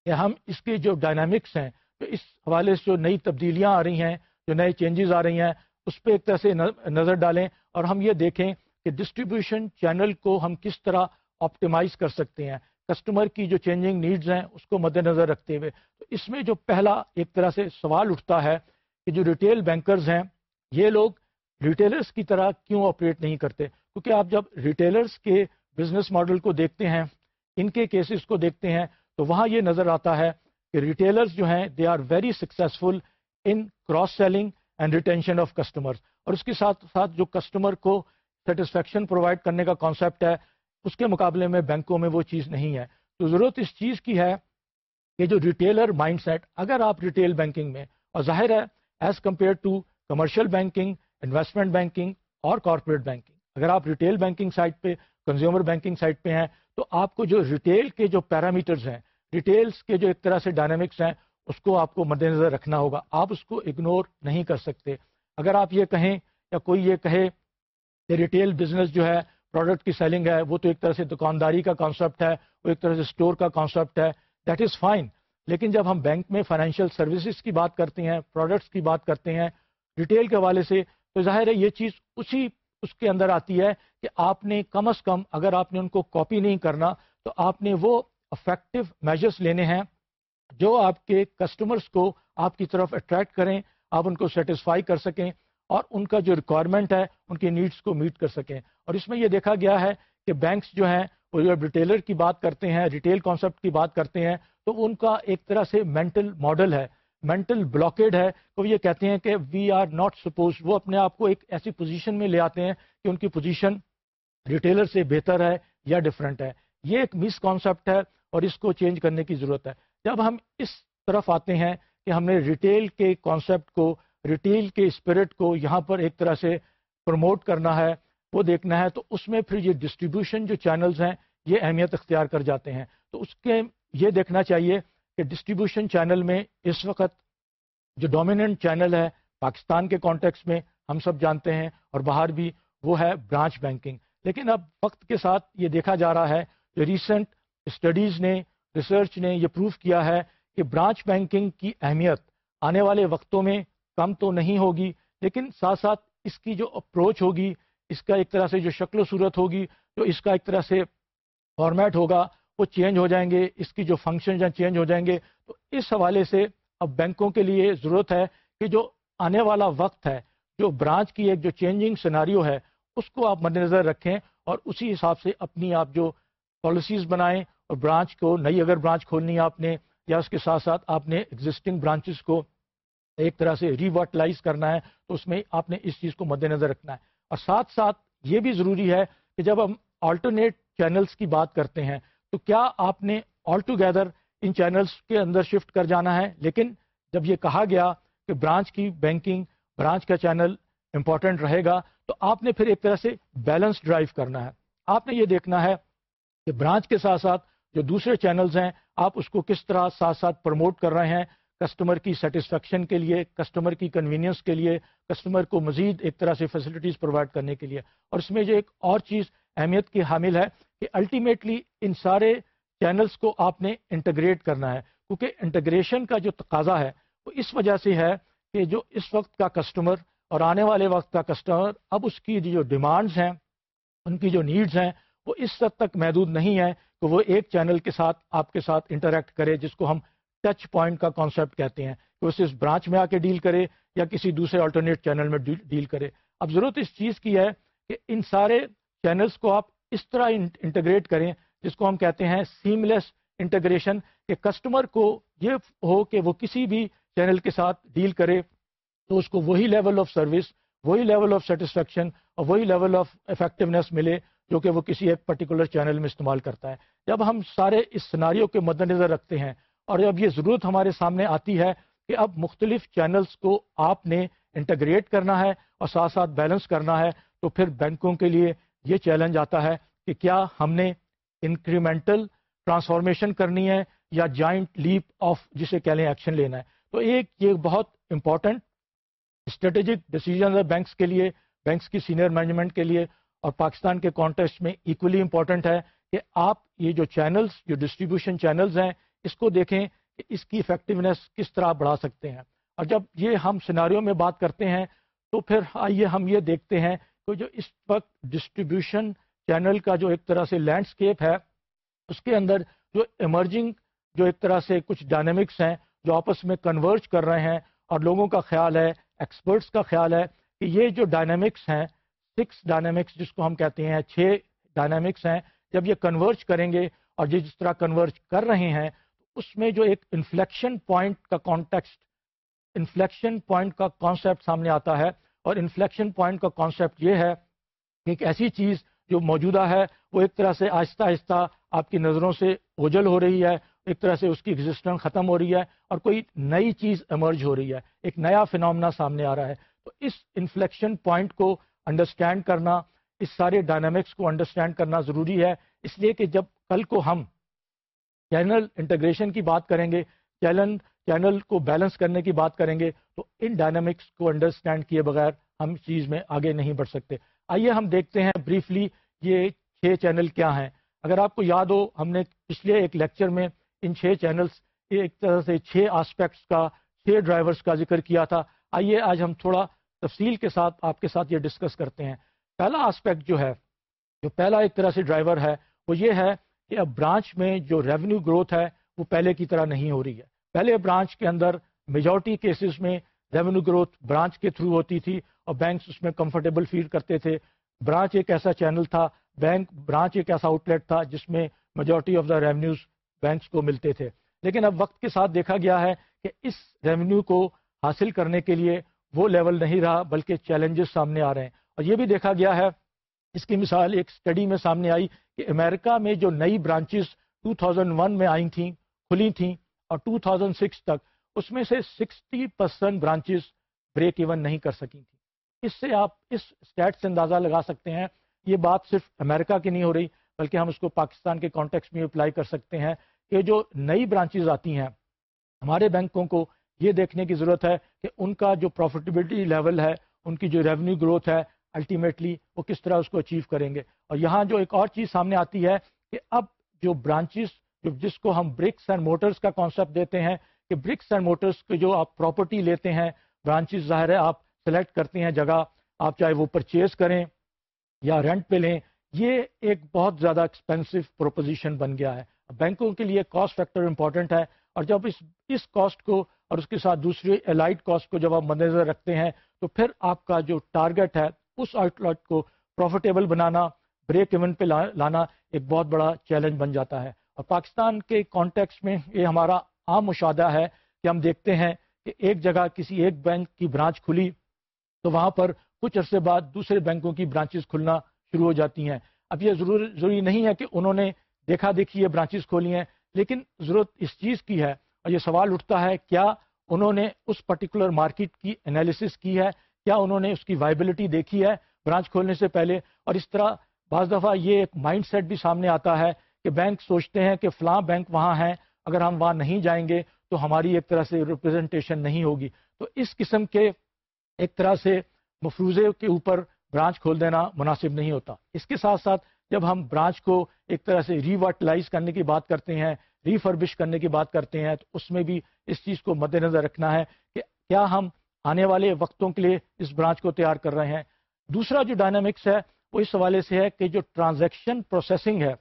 کہ ہم اس کے جو ڈائنامکس ہیں، جو اس حوالے سے جو نئی تبدیلیاں آ رہی ہیں جو نئے چینجز آ رہی ہیں، اس پہ ایک طرح سے نظر ڈالیں اور ہم یہ دیکھیں کہ ڈسٹریبیوشن چینل کو ہم کس طرح آپٹیمائز کر سکتے ہیں۔ کسٹمر کی جو چینجنگ نیڈز ہیں، اس کو مد نظر رکھتے ہوئے۔ تو اس میں جو پہلا ایک طرح سے سوال اٹھتا ہے کہ جو ریٹیل بینکرز ہیں، یہ لوگ ریٹیلرز کی طرح کیوں آپریٹ نہیں کرتے؟ کیونکہ آپ جب ریٹیلرز کے بزنس ماڈل کو دیکھتے ہیں، ان کے کیسز کو دیکھتے ہیں، تو وہاں یہ نظر آتا ہے کہ ریٹیلرز جو ہیں they are very successful in cross selling and retention of customer اور اس کے ساتھ ساتھ جو کسٹمر کو سیٹسفیکشن پرووائڈ کرنے کا کانسیپٹ ہے، اس کے مقابلے میں بینکوں میں وہ چیز نہیں ہے۔ تو ضرورت اس چیز کی ہے کہ جو ریٹیلر مائنڈ سیٹ اگر آپ ریٹیل بینکنگ میں، اور ظاہر ہے as compared to commercial banking investment banking اور کارپوریٹ بینکنگ اگر آپ ریٹیل بینکنگ سائٹ پہ کنزیومر بینکنگ سائٹ پہ ہیں، تو آپ کو جو ریٹیل کے جو پیرامیٹرز ہیں ریٹیلس کے جو ایک طرح سے ڈائنامکس ہیں اس کو آپ کو مد نظر رکھنا ہوگا۔ آپ اس کو اگنور نہیں کر سکتے۔ اگر آپ یہ کہیں یا کوئی یہ کہے کہ ریٹیل بزنس جو ہے پروڈکٹ کی سیلنگ ہے، وہ تو ایک طرح سے دکانداری کا کانسیپٹ ہے، وہ ایک طرح سے اسٹور کا کانسیپٹ ہے دیٹ از فائن لیکن جب ہم بینک میں فائنینشیل سروسز کی بات کرتے ہیں پروڈکٹس کی بات کرتے ہیں ریٹیل کے حوالے سے، تو ظاہر ہے یہ چیز اسی اس کے اندر آتی ہے کہ آپ نے کم از کم اگر آپ نے ان کو کاپی نہیں کرنا، تو آپ نے وہ افیکٹو میجرس لینے ہیں۔ جو آپ کے کسٹمرس کو آپ کی طرف اٹریکٹ کریں، آپ ان کو سیٹسفائی کر سکیں اور ان کا جو ریکوائرمنٹ ہے، ان کی نیڈس کو میٹ کر سکیں۔ اور اس میں یہ دیکھا گیا ہے کہ بینکس جو ہیں، وہ جب ریٹیلر کی بات کرتے ہیں ریٹیل کانسیپٹ کی بات کرتے ہیں، تو ان کا ایک طرح سے مینٹل ماڈل ہے مینٹل بلاکیڈ ہے۔ وہ یہ کہتے ہیں کہ وی آر ناٹ سپوز وہ اپنے آپ کو ایک ایسی پوزیشن میں لے آتے ہیں کہ ان کی پوزیشن ریٹیلر سے بہتر ہے یا ڈفرینٹ ہے۔ یہ ایک مس کانسیپٹ ہے اور اس کو چینج کرنے کی ضرورت ہے۔ جب ہم اس طرف آتے ہیں کہ ہم نے ریٹیل کے کانسیپٹ کو، ریٹیل کے اسپرٹ کو یہاں پر ایک طرح سے پروموٹ کرنا ہے، وہ دیکھنا ہے، تو اس میں پھر یہ ڈسٹریبیوشن جو چینلز ہیں، یہ اہمیت اختیار کر جاتے ہیں۔ تو اس کے یہ دیکھنا چاہیے کہ ڈسٹریبیوشن چینل میں اس وقت جو ڈومیننٹ چینل ہے پاکستان کے کانٹیکس میں ہم سب جانتے ہیں اور باہر بھی وہ ہے برانچ بینکنگ لیکن اب وقت کے ساتھ یہ دیکھا جا رہا ہے کہ ریسنٹ اسٹڈیز نے ریسرچ نے یہ پروف کیا ہے کہ برانچ بینکنگ کی اہمیت آنے والے وقتوں میں کم تو نہیں ہوگی، لیکن ساتھ ساتھ اس کی جو اپروچ ہوگی، اس کا ایک طرح سے جو شکل و صورت ہوگی، جو اس کا ایک طرح سے فارمیٹ ہوگا، وہ چینج ہو جائیں گے، اس کی جو فنکشن چینج ہو جائیں گے۔ تو اس حوالے سے اب بینکوں کے لیے ضرورت ہے کہ جو آنے والا وقت ہے، جو برانچ کی ایک جو چینجنگ سناریو ہے، اس کو آپ مد نظر رکھیں اور اسی حساب سے اپنی آپ جو پالیسیز بنائیں برانچ کو نئی اگر برانچ کھولنی ہے آپ نے، یا اس کے ساتھ ساتھ آپ نے ایگزسٹنگ برانچز کو ایک طرح سے ریورٹلائز کرنا ہے، تو اس میں آپ نے اس چیز کو مد نظر رکھنا ہے۔ اور ساتھ ساتھ یہ بھی ضروری ہے کہ جب ہم آلٹرنیٹ چینلز کی بات کرتے ہیں، تو کیا آپ نے آل ٹوگیدر ان چینلز کے اندر شفٹ کر جانا ہے؟ لیکن جب یہ کہا گیا کہ برانچ کی بینکنگ برانچ کا چینل امپورٹنٹ رہے گا، تو آپ نے پھر ایک طرح سے بیلنس ڈرائیو کرنا ہے۔ آپ نے یہ دیکھنا ہے کہ برانچ کے ساتھ ساتھ جو دوسرے چینلز ہیں، آپ اس کو کس طرح ساتھ ساتھ پروموٹ کر رہے ہیں؟ کسٹمر کی سیٹسفیکشن کے لیے کسٹمر کی کنوینئنس کے لیے کسٹمر کو مزید ایک طرح سے فیسلٹیز پرووائڈ کرنے کے لیے۔ اور اس میں جو ایک اور چیز اہمیت کی حامل ہے کہ الٹیمیٹلی ان سارے چینلز کو آپ نے انٹیگریٹ کرنا ہے۔ کیونکہ انٹیگریشن کا جو تقاضا ہے، وہ اس وجہ سے ہے کہ جو اس وقت کا کسٹمر اور آنے والے وقت کا کسٹمر اب اس کی جو ڈیمانڈز ہیں، ان کی جو نیڈز ہیں، وہ اس حد تک محدود نہیں ہے کہ وہ ایک چینل کے ساتھ آپ کے ساتھ انٹریکٹ کرے جس کو ہم ٹچ پوائنٹ کا کانسیپٹ کہتے ہیں کہ وہ صرف برانچ میں آ کے ڈیل کرے یا کسی دوسرے آلٹرنیٹ چینل میں ڈیل کرے۔ اب ضرورت اس چیز کی ہے کہ ان سارے چینلز کو آپ اس طرح انٹیگریٹ کریں جس کو ہم کہتے ہیں سیملیس انٹیگریشن کہ کسٹمر کو یہ ہو کہ وہ کسی بھی چینل کے ساتھ ڈیل کرے تو اس کو وہی لیول آف سروس وہی لیول آف سیٹسفیکشن اور وہی لیول آف افیکٹونیس ملے۔ جو کہ وہ کسی ایک پرٹیکولر چینل میں استعمال کرتا ہے۔ جب ہم سارے اس سناریوں کے مد نظر رکھتے ہیں اور جب یہ ضرورت ہمارے سامنے آتی ہے کہ اب مختلف چینلز کو آپ نے انٹیگریٹ کرنا ہے اور ساتھ ساتھ بیلنس کرنا ہے، تو پھر بینکوں کے لیے یہ چیلنج آتا ہے کہ کیا ہم نے انکریمنٹل ٹرانسفارمیشن کرنی ہے یا جوائنٹ لیپ آف جسے کہہ لیں ایکشن لینا ہے۔ تو ایک یہ بہت امپورٹنٹ اسٹریٹجک ڈیسیجن ہے بینکس کے لیے بینکس کی سینئر مینجمنٹ کے لیے اور پاکستان کے کانٹیکسٹ میں ایکولی امپورٹنٹ ہے کہ آپ یہ جو چینلز جو ڈسٹریبیوشن چینلز ہیں، اس کو دیکھیں کہ اس کی افیکٹونیس کس طرح بڑھا سکتے ہیں۔ اور جب یہ ہم سیناریوں میں بات کرتے ہیں تو پھر آئیے ہم یہ دیکھتے ہیں کہ جو اس وقت ڈسٹریبیوشن چینل کا جو ایک طرح سے لینڈسکیپ ہے، اس کے اندر جو ایمرجنگ جو ایک طرح سے کچھ ڈائنامکس ہیں جو آپس میں کنورج کر رہے ہیں، اور لوگوں کا خیال ہے ایکسپرٹس کا خیال ہے کہ یہ جو ڈائنامکس ہیں سکس ڈائنامکس جس کو ہم کہتے ہیں چھ ڈائنامکس ہیں، جب یہ کنورج کریں گے اور یہ جس طرح کنورج کر رہے ہیں، اس میں جو ایک انفلیکشن پوائنٹ کا کانٹیکسٹ انفلیکشن پوائنٹ کا کانسیپٹ سامنے آتا ہے۔ اور انفلیکشن پوائنٹ کا کانسیپٹ یہ ہے کہ ایک ایسی چیز جو موجودہ ہے، وہ ایک طرح سے آہستہ آہستہ آپ کی نظروں سے اوجل ہو رہی ہے، ایک طرح سے اس کی ایگزسٹنس ختم ہو رہی ہے اور کوئی نئی چیز ایمرج ہو رہی ہے۔ ایک نیا فنامنا سامنے آ رہا ہے۔ تو اس انفلیکشن پوائنٹ کو انڈرسٹینڈ کرنا، اس سارے ڈائنامکس کو انڈرسٹینڈ کرنا ضروری ہے۔ اس لیے کہ جب کل کو ہم چینل انٹیگریشن کی بات کریں گے چینل چینل کو بیلنس کرنے کی بات کریں گے، تو ان ڈائنامکس کو انڈرسٹینڈ کیے بغیر ہم چیز میں آگے نہیں بڑھ سکتے۔ آئیے ہم دیکھتے ہیں بریفلی یہ چھ چینل کیا ہیں۔ اگر آپ کو یاد ہو، ہم نے پچھلے ایک لیکچر میں ان چھ چینلز ایک طرح سے چھ آسپیکٹس کا، چھ ڈرائیورز کا ذکر کیا تھا۔ آئیے آج ہم تھوڑا تفصیل کے ساتھ آپ کے ساتھ یہ ڈسکس کرتے ہیں۔ پہلا آسپیکٹ جو ہے، جو پہلا ایک طرح سے ڈرائیور ہے، وہ یہ ہے کہ اب برانچ میں جو ریونیو گروتھ ہے، وہ پہلے کی طرح نہیں ہو رہی ہے۔ پہلے برانچ کے اندر میجورٹی کیسز میں ریونیو گروتھ برانچ کے تھرو ہوتی تھی اور بینکس اس میں کمفرٹیبل فیل کرتے تھے۔ برانچ ایک ایسا چینل تھا بینک برانچ ایک ایسا آؤٹ لیٹ تھا جس میں majority of the revenues banks کو ملتے تھے۔ لیکن اب وقت کے ساتھ دیکھا گیا ہے کہ اس ریونیو کو حاصل کرنے کے لیے وہ لیول نہیں رہا، بلکہ چیلنجز سامنے آ رہے ہیں۔ اور یہ بھی دیکھا گیا ہے، اس کی مثال ایک اسٹڈی میں سامنے آئی کہ امریکہ میں جو نئی برانچز 2001 میں آئی تھیں، کھلی تھیں، اور 2006 تک، اس میں سے 60 پرسینٹ برانچز بریک ایون نہیں کر سکی تھیں۔ اس سے آپ اس اسٹیٹ سے اندازہ لگا سکتے ہیں، یہ بات صرف امریکہ کی نہیں ہو رہی، بلکہ ہم اس کو پاکستان کے کانٹیکس میں اپلائی کر سکتے ہیں کہ جو نئی برانچز آتی ہیں، ہمارے بینکوں کو یہ دیکھنے کی ضرورت ہے کہ ان کا جو پروفیٹیبلٹی لیول ہے، ان کی جو ریونیو گروتھ ہے الٹیمیٹلی وہ کس طرح اس کو اچیو کریں گے۔ اور یہاں جو ایک اور چیز سامنے آتی ہے کہ اب جو برانچز جو جس کو ہم برکس اینڈ موٹرز کا کانسیپٹ دیتے ہیں، کہ برکس اینڈ موٹرس کے جو آپ پراپرٹی لیتے ہیں برانچز ظاہر ہے آپ سلیکٹ کرتے ہیں جگہ، آپ چاہے وہ پرچیز کریں یا رینٹ پہ لیں، یہ ایک بہت زیادہ ایکسپینسو پروپوزیشن بن گیا ہے۔ بینکوں کے لیے کاسٹ فیکٹر امپورٹنٹ ہے۔ اور جب اس اس کاسٹ کو اور اس کے ساتھ دوسری الائٹ کاسٹ کو جب آپ مد نظر رکھتے ہیں، تو پھر آپ کا جو ٹارگٹ ہے، اس آؤٹ لیٹ کو پروفیٹیبل بنانا بریک ایون پہ لانا ایک بہت بڑا چیلنج بن جاتا ہے۔ اور پاکستان کے کانٹیکس میں یہ ہمارا عام مشاہدہ ہے کہ ہم دیکھتے ہیں کہ ایک جگہ کسی ایک بینک کی برانچ کھلی، تو وہاں پر کچھ عرصے بعد دوسرے بینکوں کی برانچز کھلنا شروع ہو جاتی ہیں۔ اب یہ ضرور، ضروری نہیں ہے کہ انہوں نے دیکھا دیکھی یہ برانچز کھولی ہیں۔ لیکن ضرورت اس چیز کی ہے اور یہ سوال اٹھتا ہے، کیا انہوں نے اس پرٹیکولر مارکیٹ کی انالیسس کی ہے؟ کیا انہوں نے اس کی وائبلٹی دیکھی ہے برانچ کھولنے سے پہلے؟ اور اس طرح بعض دفعہ یہ ایک مائنڈ سیٹ بھی سامنے آتا ہے کہ بینک سوچتے ہیں کہ فلاں بینک وہاں ہیں، اگر ہم وہاں نہیں جائیں گے تو ہماری ایک طرح سے ریپرزنٹیشن نہیں ہوگی۔ تو اس قسم کے ایک طرح سے مفروضے کے اوپر برانچ کھول دینا مناسب نہیں ہوتا۔ اس کے ساتھ ساتھ جب ہم برانچ کو ایک طرح سے ریورٹلائز کرنے کی بات کرتے ہیں ریفربش کرنے کی بات کرتے ہیں، تو اس میں بھی اس چیز کو مد نظر رکھنا ہے کہ کیا ہم آنے والے وقتوں کے لیے اس برانچ کو تیار کر رہے ہیں۔ دوسرا جو ڈائنامکس ہے، وہ اس حوالے سے ہے کہ جو ٹرانزیکشن پروسیسنگ ہے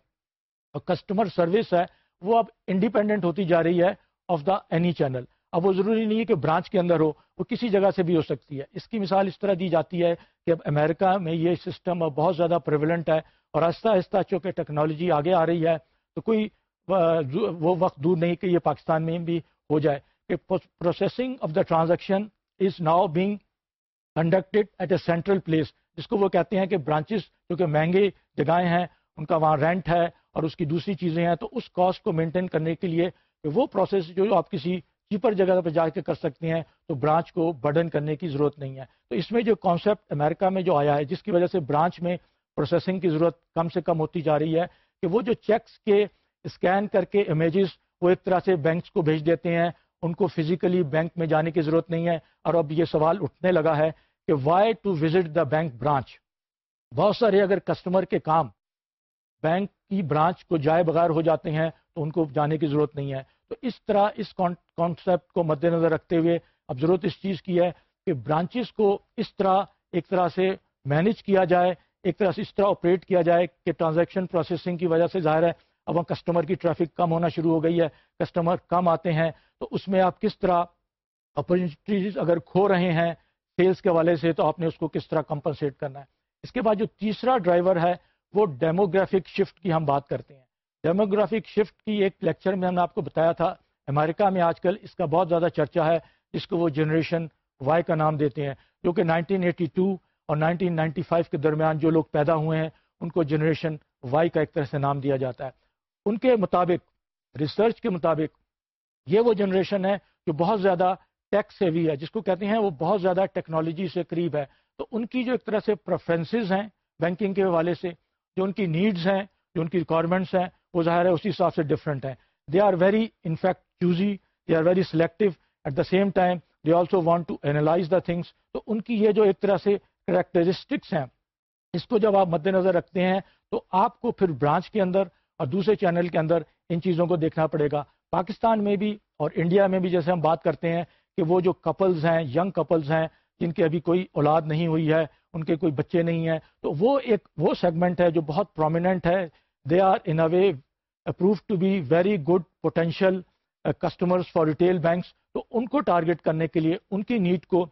اور کسٹمر سروس ہے، وہ اب انڈیپینڈنٹ ہوتی جا رہی ہے آف دا اینی چینل اب وہ ضروری نہیں ہے کہ برانچ کے اندر ہو، وہ کسی جگہ سے بھی ہو سکتی ہے۔ اس کی مثال اس طرح دی جاتی ہے کہ اب امریکہ میں یہ سسٹم اب بہت زیادہ پریولنٹ ہے اور آہستہ آہستہ چونکہ ٹیکنالوجی آگے آ رہی ہے تو کوئی وہ وقت دور نہیں کہ یہ پاکستان میں بھی ہو جائے۔ کہ processing of the transaction is now being conducted at a central place جس کو وہ کہتے ہیں کہ برانچز جو کہ مہنگے جگہیں ہیں، ان کا وہاں رینٹ ہے اور اس کی دوسری چیزیں ہیں، تو اس کاسٹ کو مینٹین کرنے کے لیے وہ پروسیس جو آپ کسی چیپر جگہ پہ جا کے کر سکتے ہیں، تو برانچ کو برڈن کرنے کی ضرورت نہیں ہے۔ تو اس میں جو کانسیپٹ امریکہ میں جو آیا ہے، جس کی وجہ سے برانچ میں پروسیسنگ کی ضرورت کم سے کم ہوتی جا رہی ہے، کہ وہ جو چیکس کے اسکین کر کے امیجز وہ ایک طرح سے بینکس کو بھیج دیتے ہیں۔ ان کو فزیکلی بینک میں جانے کی ضرورت نہیں ہے۔ اور اب یہ سوال اٹھنے لگا ہے کہ why to visit the bank branch بہت سارے اگر کسٹمر کے کام بینک کی برانچ کو جائے بغیر ہو جاتے ہیں، تو ان کو جانے کی ضرورت نہیں ہے۔ تو اس طرح اس کانسیپٹ کو مد نظر رکھتے ہوئے اب ضرورت اس چیز کی ہے کہ برانچز کو اس طرح ایک طرح سے مینج کیا جائے، ایک طرح سے اس طرح آپریٹ کیا جائے کہ ٹرانزیکشن پروسیسنگ کی وجہ سے ظاہر ہے اب وہاں کسٹمر کی ٹریفک کم ہونا شروع ہو گئی ہے کسٹمر کم آتے ہیں، تو اس میں آپ کس طرح اپرچونیٹیز اگر کھو رہے ہیں سیلس کے والے سے تو آپ نے اس کو کس طرح کمپنسیٹ کرنا ہے۔ اس کے بعد جو تیسرا ڈرائیور ہے وہ ڈیموگرافک شفٹ کی ہم بات کرتے ہیں۔ ڈیموگرافک شفٹ کی ایک لیکچر میں ہم نے آپ کو بتایا تھا۔ امریکہ میں آج کل اس کا بہت زیادہ چرچا ہے، جس کو وہ جنریشن وائی کا نام دیتے ہیں۔ جو کہ 1982 اور 1995 کے درمیان جو لوگ پیدا ہوئے ہیں، ان کو جنریشن وائی کا ایک طرح سے نام دیا جاتا ہے۔ ان کے مطابق ریسرچ کے مطابق یہ وہ جنریشن ہے جو بہت زیادہ ٹیکس ہیوی ہے، جس کو کہتے ہیں وہ بہت زیادہ ٹیکنالوجی سے قریب ہے۔ تو ان کی جو ایک طرح سے پریفرنسز ہیں بینکنگ کے حوالے سے، جو ان کی نیڈز ہیں، جو ان کی ریکوائرمنٹس ہیں وہ ظاہر ہے اسی حساب سے ڈفرینٹ ہیں۔ They are very in fact choosy they are very selective at the same time they also want to analyse the things تو ان کی یہ جو ایک طرح سے کریکٹرسٹکس ہیں، اس کو جب آپ مد نظر رکھتے ہیں، تو آپ کو پھر برانچ کے اندر اور دوسرے چینل کے اندر ان چیزوں کو دیکھنا پڑے گا۔ پاکستان میں بھی اور انڈیا میں بھی جیسے ہم بات کرتے ہیں کہ وہ جو کپلز ہیں ینگ کپلز ہیں، جن کی ابھی کوئی اولاد نہیں ہوئی ہے، ان کے کوئی بچے نہیں ہیں، تو وہ ایک وہ سیگمنٹ ہے جو بہت پرومیننٹ ہے they are in a way approve to be very good potential customers for retail banks تو ان کو ٹارگٹ کرنے کے لیے، ان کی نیڈ کو،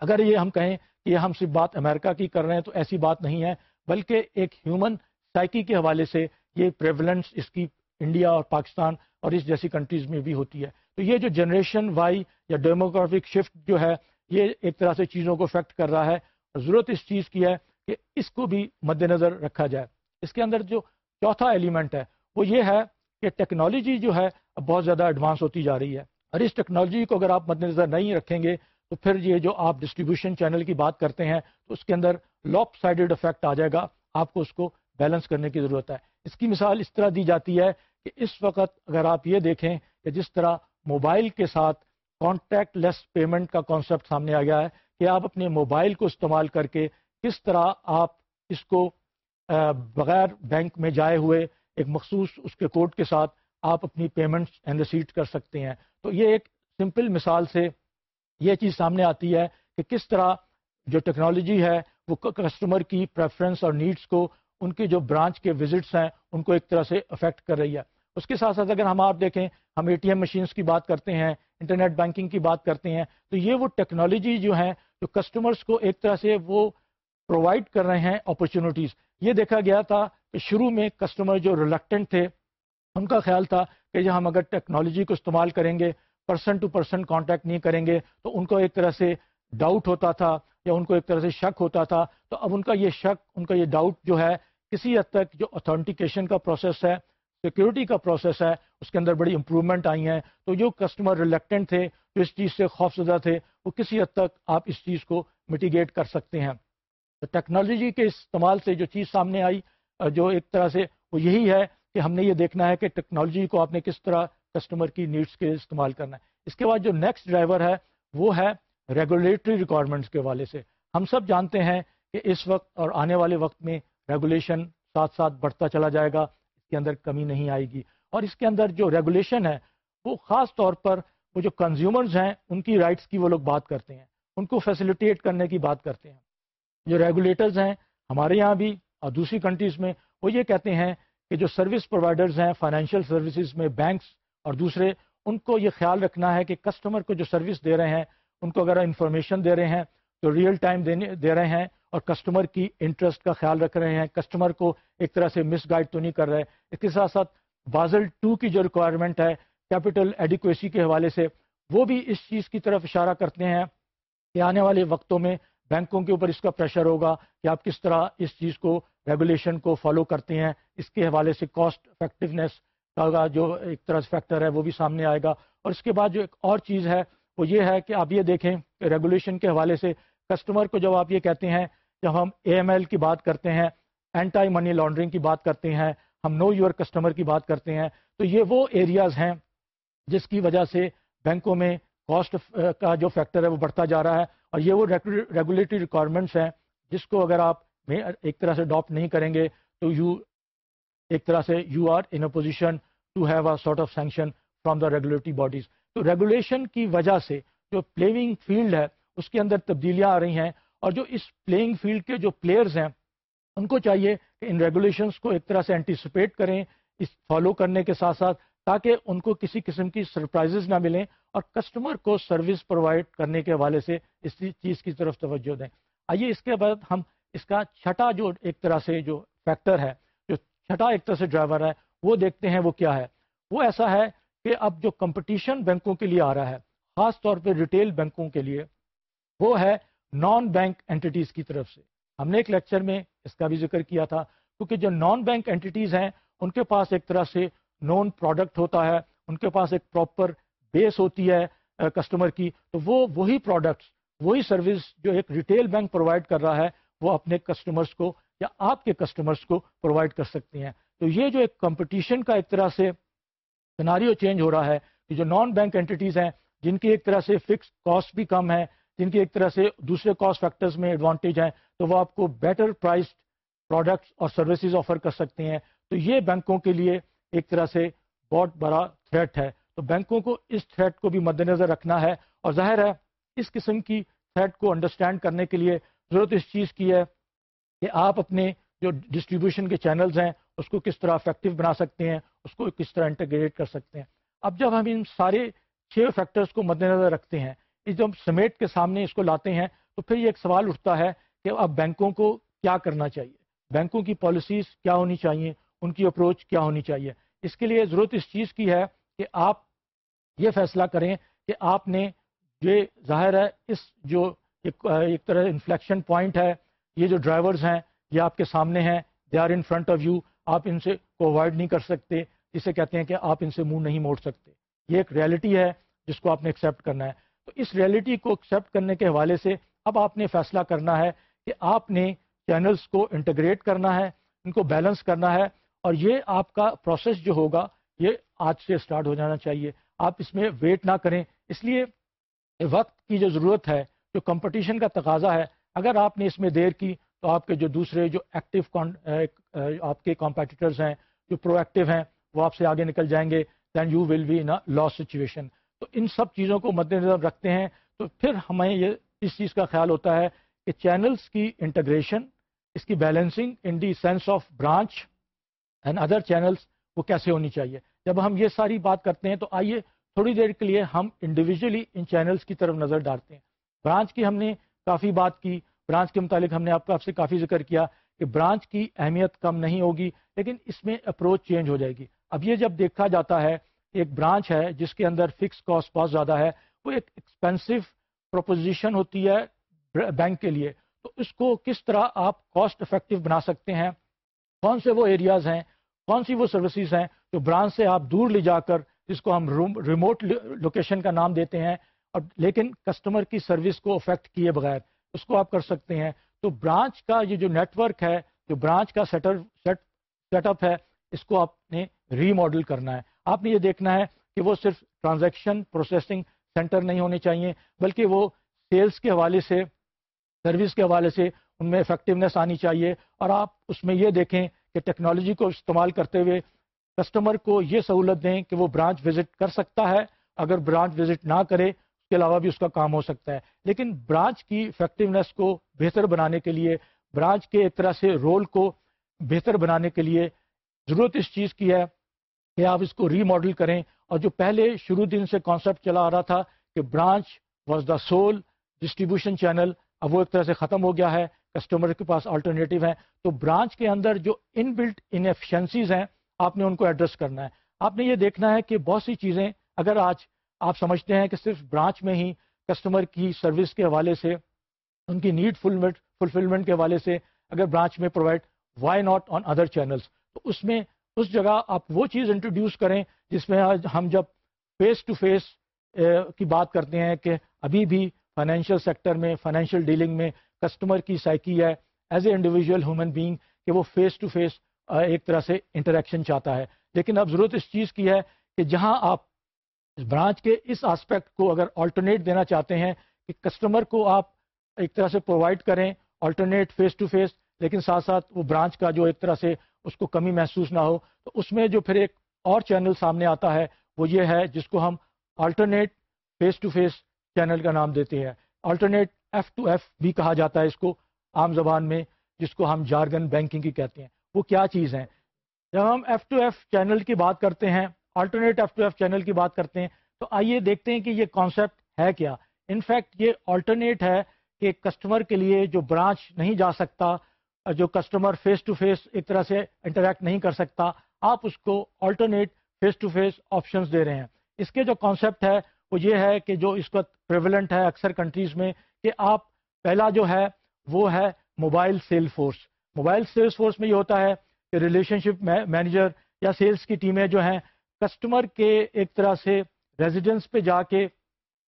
اگر یہ ہم کہیں کہ ہم صرف بات امریکہ کی کر رہے ہیں تو ایسی بات نہیں ہے، بلکہ ایک ہیومن سائیکی کے حوالے سے یہ پریولنس اس کی انڈیا اور پاکستان اور اس جیسی کنٹریز میں بھی ہوتی ہے۔ تو یہ جو جنریشن وائی یا ڈیموگرافک شفٹ جو ہے، یہ ایک طرح سے چیزوں کو افیکٹ کر رہا ہے۔ اور ضرورت اس چیز کی ہے کہ اس کو بھی مد نظر رکھا جائے۔ اس کے اندر جو چوتھا ایلیمنٹ ہے، وہ یہ ہے کہ ٹیکنالوجی جو ہے اب بہت زیادہ ایڈوانس ہوتی جا رہی ہے۔ اور اس ٹیکنالوجی کو اگر آپ مد نظر نہیں رکھیں گے، تو پھر یہ جو آپ ڈسٹریبیوشن چینل کی بات کرتے ہیں، تو اس کے اندر لاپ سائڈڈ افیکٹ آ جائے گا۔ آپ کو اس کو بیلنس کرنے کی ضرورت ہے۔ اس کی مثال اس طرح دی جاتی ہے کہ اس وقت اگر آپ یہ دیکھیں کہ جس طرح موبائل کے ساتھ کانٹیکٹ لیس پیمنٹ کا کانسیپٹ سامنے آ گیا ہے، کہ آپ اپنے موبائل کو استعمال کر کے کس طرح آپ اس کو بغیر بینک میں جائے ہوئے ایک مخصوص اس کے کوڈ کے ساتھ آپ اپنی پیمنٹس اینڈ ریسیٹ کر سکتے ہیں۔ تو یہ ایک سمپل مثال سے یہ چیز سامنے آتی ہے کہ کس طرح جو ٹیکنالوجی ہے، وہ کسٹمر کی پریفرنس اور نیڈس کو، ان کے جو برانچ کے وزٹس ہیں، ان کو ایک طرح سے افیکٹ کر رہی ہے۔ اس کے ساتھ ساتھ اگر ہم آپ دیکھیں، ہم اے ٹی ایم مشینس کی بات کرتے ہیں انٹرنیٹ بینکنگ کی بات کرتے ہیں، تو یہ وہ ٹیکنالوجی جو ہیں، جو کسٹمرس کو ایک طرح سے وہ پرووائڈ کر رہے ہیں اپرچونیٹیز یہ دیکھا گیا تھا کہ شروع میں کسٹمر جو ریلیکٹنٹ تھے، ان کا خیال تھا کہ جب ہم اگر ٹیکنالوجی کو استعمال کریں گے پرسن ٹو پرسن کانٹیکٹ نہیں کریں گے، تو ان کو ایک طرح سے ڈاؤٹ ہوتا تھا یا ان کو ایک طرح سے شک ہوتا تھا۔ تو اب ان کا یہ شک، ان کا یہ ڈاؤٹ جو ہے، کسی حد تک جو اتھینٹیکیشن کا پروسیس ہے سیکورٹی کا پروسیس ہے، اس کے اندر بڑی امپروومنٹ آئی ہیں۔ تو جو کسٹمر ریلیکٹنٹ تھے، جو اس چیز سے خوف زدہ تھے، وہ کسی حد تک آپ اس چیز کو میٹیگیٹ کر سکتے ہیں۔ ٹیکنالوجی کے استعمال سے جو چیز سامنے آئی جو ایک طرح سے وہ یہی ہے کہ ہم نے یہ دیکھنا ہے کہ ٹیکنالوجی کو آپ نے کس طرح کسٹمر کی نیڈس کے استعمال کرنا ہے۔ اس کے بعد جو نیکسٹ ڈرائیور ہے، وہ ہے ریگولیٹری ریکوائرمنٹس کے والے سے۔ ہم سب جانتے ہیں کہ اس وقت اور آنے والے وقت میں ریگولیشن ساتھ ساتھ بڑھتا چلا جائے گا، اس کے اندر کمی نہیں آئے گی۔ اور اس کے اندر جو ریگولیشن ہے، وہ خاص طور پر وہ جو کنزیومرز ہیں، ان کی رائٹس کی وہ لوگ بات کرتے ہیں۔ ان کو فیسلٹیٹ کرنے کی بات کرتے ہیں۔ جو ریگولیٹرز ہیں ہمارے یہاں بھی، اور دوسری کنٹریز میں، وہ یہ کہتے ہیں کہ جو سروس پرووائڈرز ہیں فائنینشیل سروسز میں بینکس اور دوسرے، ان کو یہ خیال رکھنا ہے کہ کسٹمر کو جو سروس دے رہے ہیں، ان کو اگر انفارمیشن دے رہے ہیں، تو ریئل ٹائم دے رہے ہیں، اور کسٹمر کی انٹرسٹ کا خیال رکھ رہے ہیں۔ کسٹمر کو ایک طرح سے مس گائڈ تو نہیں کر رہے۔ اس کے ساتھ ساتھ بازل ٹو کی جو ریکوائرمنٹ ہے کیپٹل ایڈیکویسی کے حوالے سے، وہ بھی اس چیز کی طرف اشارہ کرتے ہیں کہ آنے والے وقتوں میں بینکوں کے اوپر اس کا پریشر ہوگا کہ آپ کس طرح اس چیز کو ریگولیشن کو فالو کرتے ہیں، اس کے حوالے سے کاسٹ افیکٹونیس کا جو ایک طرح سے فیکٹر ہے وہ بھی سامنے آئے گا۔ اور اس کے بعد جو ایک اور چیز ہے، وہ یہ ہے کہ آپ یہ دیکھیں کہ ریگولیشن کے حوالے سے کسٹمر کو جب آپ یہ کہتے ہیں، جب ہم اے ایم ایل کی بات کرتے ہیں اینٹائی منی لانڈرنگ کی بات کرتے ہیں، ہم نو یور کسٹمر کی بات کرتے ہیں، تو یہ وہ ایریاز ہیں جس کی وجہ سے بینکوں میں کاسٹ uh, کا جو فیکٹر ہے وہ بڑھتا جا رہا ہے اور یہ وہ ریگولیٹری ریکوائرمنٹس ہیں جس کو اگر آپ ایک طرح سے اڈاپٹ نہیں کریں گے تو یو ایک طرح سے you are in a position to have a sort of sanction from the regulatory bodies تو ریگولیشن کی وجہ سے جو پلیئنگ فیلڈ ہے اس کے اندر تبدیلیاں آ رہی ہیں اور جو اس پلینگ فیلڈ کے جو پلیئرز ہیں ان کو چاہیے کہ ان ریگولیشنس کو ایک طرح سے اینٹیسپیٹ کریں، اس فالو کرنے کے ساتھ ساتھ تاکہ ان کو کسی قسم کی سرپرائزز نہ ملیں اور کسٹمر کو سروس پرووائڈ کرنے کے حوالے سے اس چیز کی طرف توجہ دیں۔ آئیے اس کے بعد ہم اس کا چھٹا جو ایک طرح سے جو فیکٹر ہے، جو چھٹا ایک طرح سے ڈرائیور ہے، وہ دیکھتے ہیں وہ کیا ہے۔ وہ ایسا ہے کہ اب جو کمپٹیشن بینکوں کے لیے آ رہا ہے، خاص طور پہ ریٹیل بینکوں کے لیے، وہ ہے نان بینک اینٹیز کی طرف سے۔ ہم نے ایک لیکچر میں اس کا بھی ذکر کیا تھا، کیونکہ جو نان بینک اینٹیز ہیں، ان کے پاس ایک طرح سے نون پروڈکٹ ہوتا ہے، ان کے پاس ایک پراپر بیس ہوتی ہے کسٹمر کی، تو وہ وہی پروڈکٹس وہی سروس جو ایک ریٹیل بینک پرووائڈ کر رہا ہے، وہ اپنے کسٹمرس کو یا آپ کے کسٹمرس کو پرووائڈ کر سکتے ہیں۔ تو یہ جو ایک کمپٹیشن کا ایک طرح سے سناریو چینج ہو رہا ہے کہ جو نان بینک اینٹیز ہیں، جن کی ایک طرح سے فکس کاسٹ بھی کم ہے جن کی ایک طرح سے دوسرے کاسٹ فیکٹرز میں ایڈوانٹیج ہیں، تو وہ آپ کو بیٹر پرائز پروڈکٹس اور سروسز آفر کر سکتے ہیں۔ تو یہ بینکوں کے لیے ایک طرح سے بہت بڑا تھریٹ ہے۔ تو بینکوں کو اس تھریٹ کو بھی مد نظر رکھنا ہے۔ اور ظاہر ہے، اس قسم کی تھریٹ کو انڈرسٹینڈ کرنے کے لیے ضرورت اس چیز کی ہے کہ آپ اپنے جو ڈسٹریبیوشن کے چینلز ہیں، اس کو کس طرح افیکٹو بنا سکتے ہیں، اس کو کس طرح انٹیگریٹ کر سکتے ہیں۔ اب جب ہم ان سارے چھ فیکٹرز کو مد نظر رکھتے ہیں جب سمیٹ کے سامنے اس کو لاتے ہیں، تو پھر یہ ایک سوال اٹھتا ہے کہ اب بینکوں کو کیا کرنا چاہیے؟ بینکوں کی پالیسیز کیا ہونی چاہیے؟ ان کی اپروچ کیا ہونی چاہیے۔ اس کے لیے ضرورت اس چیز کی ہے کہ آپ یہ فیصلہ کریں کہ آپ نے یہ ظاہر ہے، اس جو ایک طرح انفلیکشن پوائنٹ ہے، یہ جو ڈرائیورز ہیں، یہ آپ کے سامنے ہیں they are in front of you آپ ان سے کو اوائڈ نہیں کر سکتے، جسے کہتے ہیں کہ آپ ان سے منہ نہیں موڑ سکتے۔ یہ ایک ریئلٹی ہے جس کو آپ نے ایکسیپٹ کرنا ہے۔ تو اس ریئلٹی کو ایکسیپٹ کرنے کے حوالے سے اب آپ نے فیصلہ کرنا ہے کہ آپ نے چینلز کو انٹیگریٹ کرنا ہے، ان کو بیلنس کرنا ہے۔ اور یہ آپ کا پروسیس جو ہوگا، یہ آج سے اسٹارٹ ہو جانا چاہیے۔ آپ اس میں ویٹ نہ کریں۔ اس لیے وقت کی جو ضرورت ہے، جو کمپٹیشن کا تقاضا ہے، اگر آپ نے اس میں دیر کی تو آپ کے جو دوسرے جو ایکٹیو آپ کے کمپیٹیٹرز ہیں، جو پرو ایکٹیو ہیں، وہ آپ سے آگے نکل جائیں گے۔ Then you will be in loss situation تو ان سب چیزوں کو مد نظر رکھتے ہیں۔ تو پھر ہمیں یہ، اس چیز کا خیال ہوتا ہے کہ چینلز کی انٹیگریشن اس کی balancing in the sense of branch and other channels وہ کیسے ہونی چاہیے؟ جب ہم یہ ساری بات کرتے ہیں تو آئیے تھوڑی دیر کے لیے ہم انڈیویجلی ان چینلز کی طرف نظر ڈالتے ہیں۔ برانچ کی ہم نے کافی بات کی برانچ کے متعلق ہم نے آپ کو آپ سے کافی ذکر کیا کہ برانچ کی اہمیت کم نہیں ہوگی، لیکن اس میں اپروچ چینج ہو جائے گی۔ اب یہ جب دیکھا جاتا ہے ایک برانچ ہے جس کے اندر فکس کاسٹ بہت زیادہ ہے، وہ ایک ایکسپینسو پروپوزیشن ہوتی ہے بینک کے لیے۔ تو اس کو کس طرح آپ کاسٹ افیکٹو بنا سکتے ہیں؟ کون سے وہ ایریاز ہیں، کون سی وہ سروسز ہیں جو برانچ سے آپ دور لے جا کر جس کو ہم ریموٹ لوکیشن کا نام دیتے ہیں اور لیکن کسٹمر کی سروس کو افیکٹ کیے بغیر اس کو آپ کر سکتے ہیں۔ تو برانچ کا یہ جو نیٹ ورک ہے، جو برانچ کا سیٹ سیٹ اپ ہے، اس کو آپ نے ری ماڈل کرنا ہے۔ آپ نے یہ دیکھنا ہے کہ وہ صرف ٹرانزیکشن پروسیسنگ سینٹر نہیں ہونے چاہیے، بلکہ وہ سیلز کے حوالے سے سروس کے حوالے سے ان میں افیکٹونیس آنی چاہیے اور آپ اس میں یہ دیکھیں کہ ٹیکنالوجی کو استعمال کرتے ہوئے کسٹمر کو یہ سہولت دیں کہ وہ برانچ وزٹ کر سکتا ہے۔ اگر برانچ وزٹ نہ کرے، اس کے علاوہ بھی اس کا کام ہو سکتا ہے۔ لیکن برانچ کی افیکٹونیس کو بہتر بنانے کے لیے برانچ کے ایک طرح سے رول کو بہتر بنانے کے لیے ضرورت اس چیز کی ہے کہ آپ اس کو ری ماڈل کریں۔ اور جو پہلے شروع دن سے کانسیپٹ چلا آ رہا تھا کہ branch was the sole distribution channel اب وہ ایک طرح سے ختم ہو گیا ہے۔ کسٹمر کے پاس آلٹرنیٹیو ہیں، تو برانچ کے اندر جو ان بلٹ انفیشنسیز ہیں، آپ نے ان کو ایڈریس کرنا ہے۔ آپ نے یہ دیکھنا ہے کہ بہت سی چیزیں، اگر آج آپ سمجھتے ہیں کہ صرف برانچ میں ہی کسٹمر کی سروس کے حوالے سے، ان کی نیڈ فلفلمنٹ کے حوالے سے اگر برانچ میں provide why not on other channels تو اس میں، اس جگہ آپ وہ چیز انٹروڈیوس کریں جس میں آج ہم جب فیس ٹو فیس کی بات کرتے ہیں کہ ابھی بھی فائنینشیل سیکٹر میں فائنینشیل ڈیلنگ میں کسٹمر کی سائیکی ہے as a individual human being کہ وہ فیس ٹو فیس ایک طرح سے انٹریکشن چاہتا ہے۔ لیکن اب ضرورت اس چیز کی ہے کہ جہاں آپ برانچ کے اس آسپیکٹ کو اگر آلٹرنیٹ دینا چاہتے ہیں کہ کسٹمر کو آپ ایک طرح سے پرووائڈ کریں آلٹرنیٹ فیس ٹو فیس لیکن ساتھ ساتھ وہ برانچ کا جو ایک طرح سے اس کو کمی محسوس نہ ہو، تو اس میں جو پھر ایک اور چینل سامنے آتا ہے، وہ یہ ہے جس کو ہم alternate face to face channel کا نام دیتے ہیں۔ آلٹرنیٹ ایف ٹو ایف بھی کہا جاتا ہے اس کو عام زبان میں، جس کو ہم جارگن بینکنگ کی کہتے ہیں۔ وہ کیا چیز ہیں؟ جب ہم ایف ٹو ایف چینل کی بات کرتے ہیں alternate F to F channel کی بات کرتے ہیں، تو آئیے دیکھتے ہیں کہ یہ کانسیپٹ ہے کیا۔ انفیکٹ یہ آلٹرنیٹ ہے کہ کسٹمر کے لیے جو برانچ نہیں جا سکتا، جو کسٹمر فیس ٹو فیس ایک طرح سے انٹریکٹ نہیں کر سکتا، آپ اس کو alternate face to face options دے رہے ہیں۔ اس کے جو کانسیپٹ ہے، وہ یہ ہے کہ جو اس وقت پریولنٹ ہے اکثر کنٹریز میں کہ آپ پہلا جو ہے وہ ہے mobile sale force mobile sales force میں یہ ہوتا ہے کہ ریلیشن شپ مینیجر یا سیلس کی ٹیمیں جو ہیں کسٹمر کے ایک طرح سے ریزیڈنس پہ جا کے،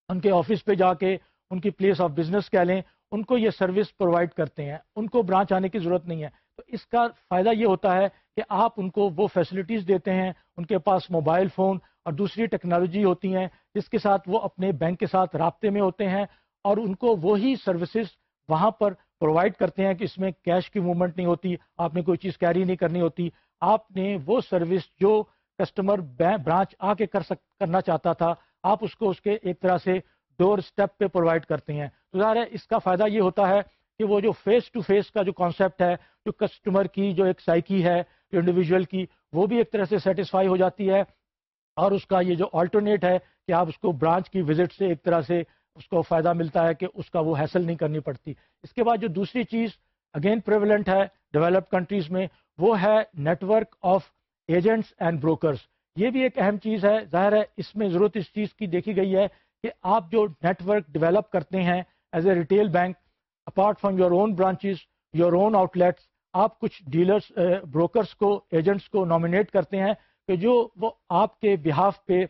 ان کے آفس پہ جا کے، ان کی پلیس آف بزنس کہہ لیں، ان کو یہ سروس پرووائڈ کرتے ہیں، ان کو برانچ آنے کی ضرورت نہیں ہے۔ تو اس کا فائدہ یہ ہوتا ہے کہ آپ ان کو وہ فیسلٹیز دیتے ہیں، ان کے پاس موبائل فون اور دوسری ٹیکنالوجی ہوتی ہیں، جس کے ساتھ وہ اپنے بینک کے ساتھ رابطے میں ہوتے ہیں اور ان کو وہی سروسز وہاں پر پرووائڈ کرتے ہیں کہ اس میں کیش کی موومنٹ نہیں ہوتی، آپ نے کوئی چیز کیری نہیں کرنی ہوتی۔ آپ نے وہ سروس جو کسٹمر برانچ آ کے کر سک کرنا چاہتا تھا، آپ اس کو اس کے ایک طرح سے ڈور اسٹیپ پہ پرووائڈ کرتے ہیں۔ تو ظاہر ہے، اس کا فائدہ یہ ہوتا ہے کہ وہ جو فیس ٹو فیس کا جو کانسیپٹ ہے، جو کسٹمر کی جو ایک سائیکی ہے، جو انڈیویجول کی، وہ بھی ایک طرح سے سیٹسفائی ہو جاتی ہے۔ اور اس کا یہ جو آلٹرنیٹ ہے کہ آپ اس کو برانچ کی وزٹ سے ایک طرح سے اس کو فائدہ ملتا ہے کہ اس کا وہ حاصل نہیں کرنی پڑتی۔ اس کے بعد جو دوسری چیز اگین پریولنٹ ہے ڈیولپ کنٹریز میں، وہ ہے network of agents and brokers یہ بھی ایک اہم چیز ہے۔ ظاہر ہے، اس میں ضرورت اس چیز کی دیکھی گئی ہے کہ آپ جو نیٹورک ڈیولپ کرتے ہیں as a retail bank apart from your own branches your own outlets آپ کچھ ڈیلرس بروکرس کو ایجنٹس کو نامنیٹ کرتے ہیں کہ جو وہ آپ کے بہاف پہ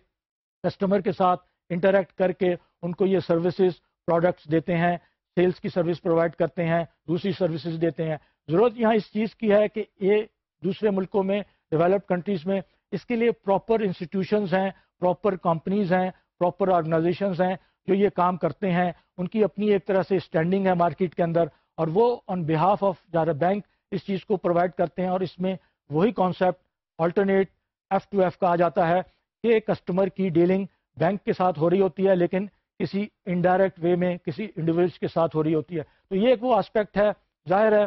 کسٹمر کے ساتھ انٹریکٹ کر کے ان کو یہ سروسز پروڈکٹس دیتے ہیں سیلس کی سروس پرووائڈ کرتے ہیں، دوسری سروسز دیتے ہیں۔ ضرورت یہاں اس چیز کی ہے کہ یہ دوسرے ملکوں میں ڈیولپڈ کنٹریز میں اس کے لیے پراپر انسٹیٹیوشنز ہیں پراپر کمپنیز ہیں پراپر آرگنائزیشنز ہیں جو یہ کام کرتے ہیں۔ ان کی اپنی ایک طرح سے اسٹینڈنگ ہے مارکیٹ کے اندر اور وہ آن بہاف آف زیادہ بینک اس چیز کو پرووائڈ کرتے ہیں اور اس میں وہی concept alternate F to F کہا جاتا ہے کہ کسٹمر کی ڈیلنگ بینک کے ساتھ ہو رہی ہوتی ہے، لیکن کسی انڈائریکٹ وے میں کسی انڈیویجل کے ساتھ ہو رہی ہوتی ہے۔ تو یہ ایک وہ آسپیکٹ ہے، ظاہر ہے،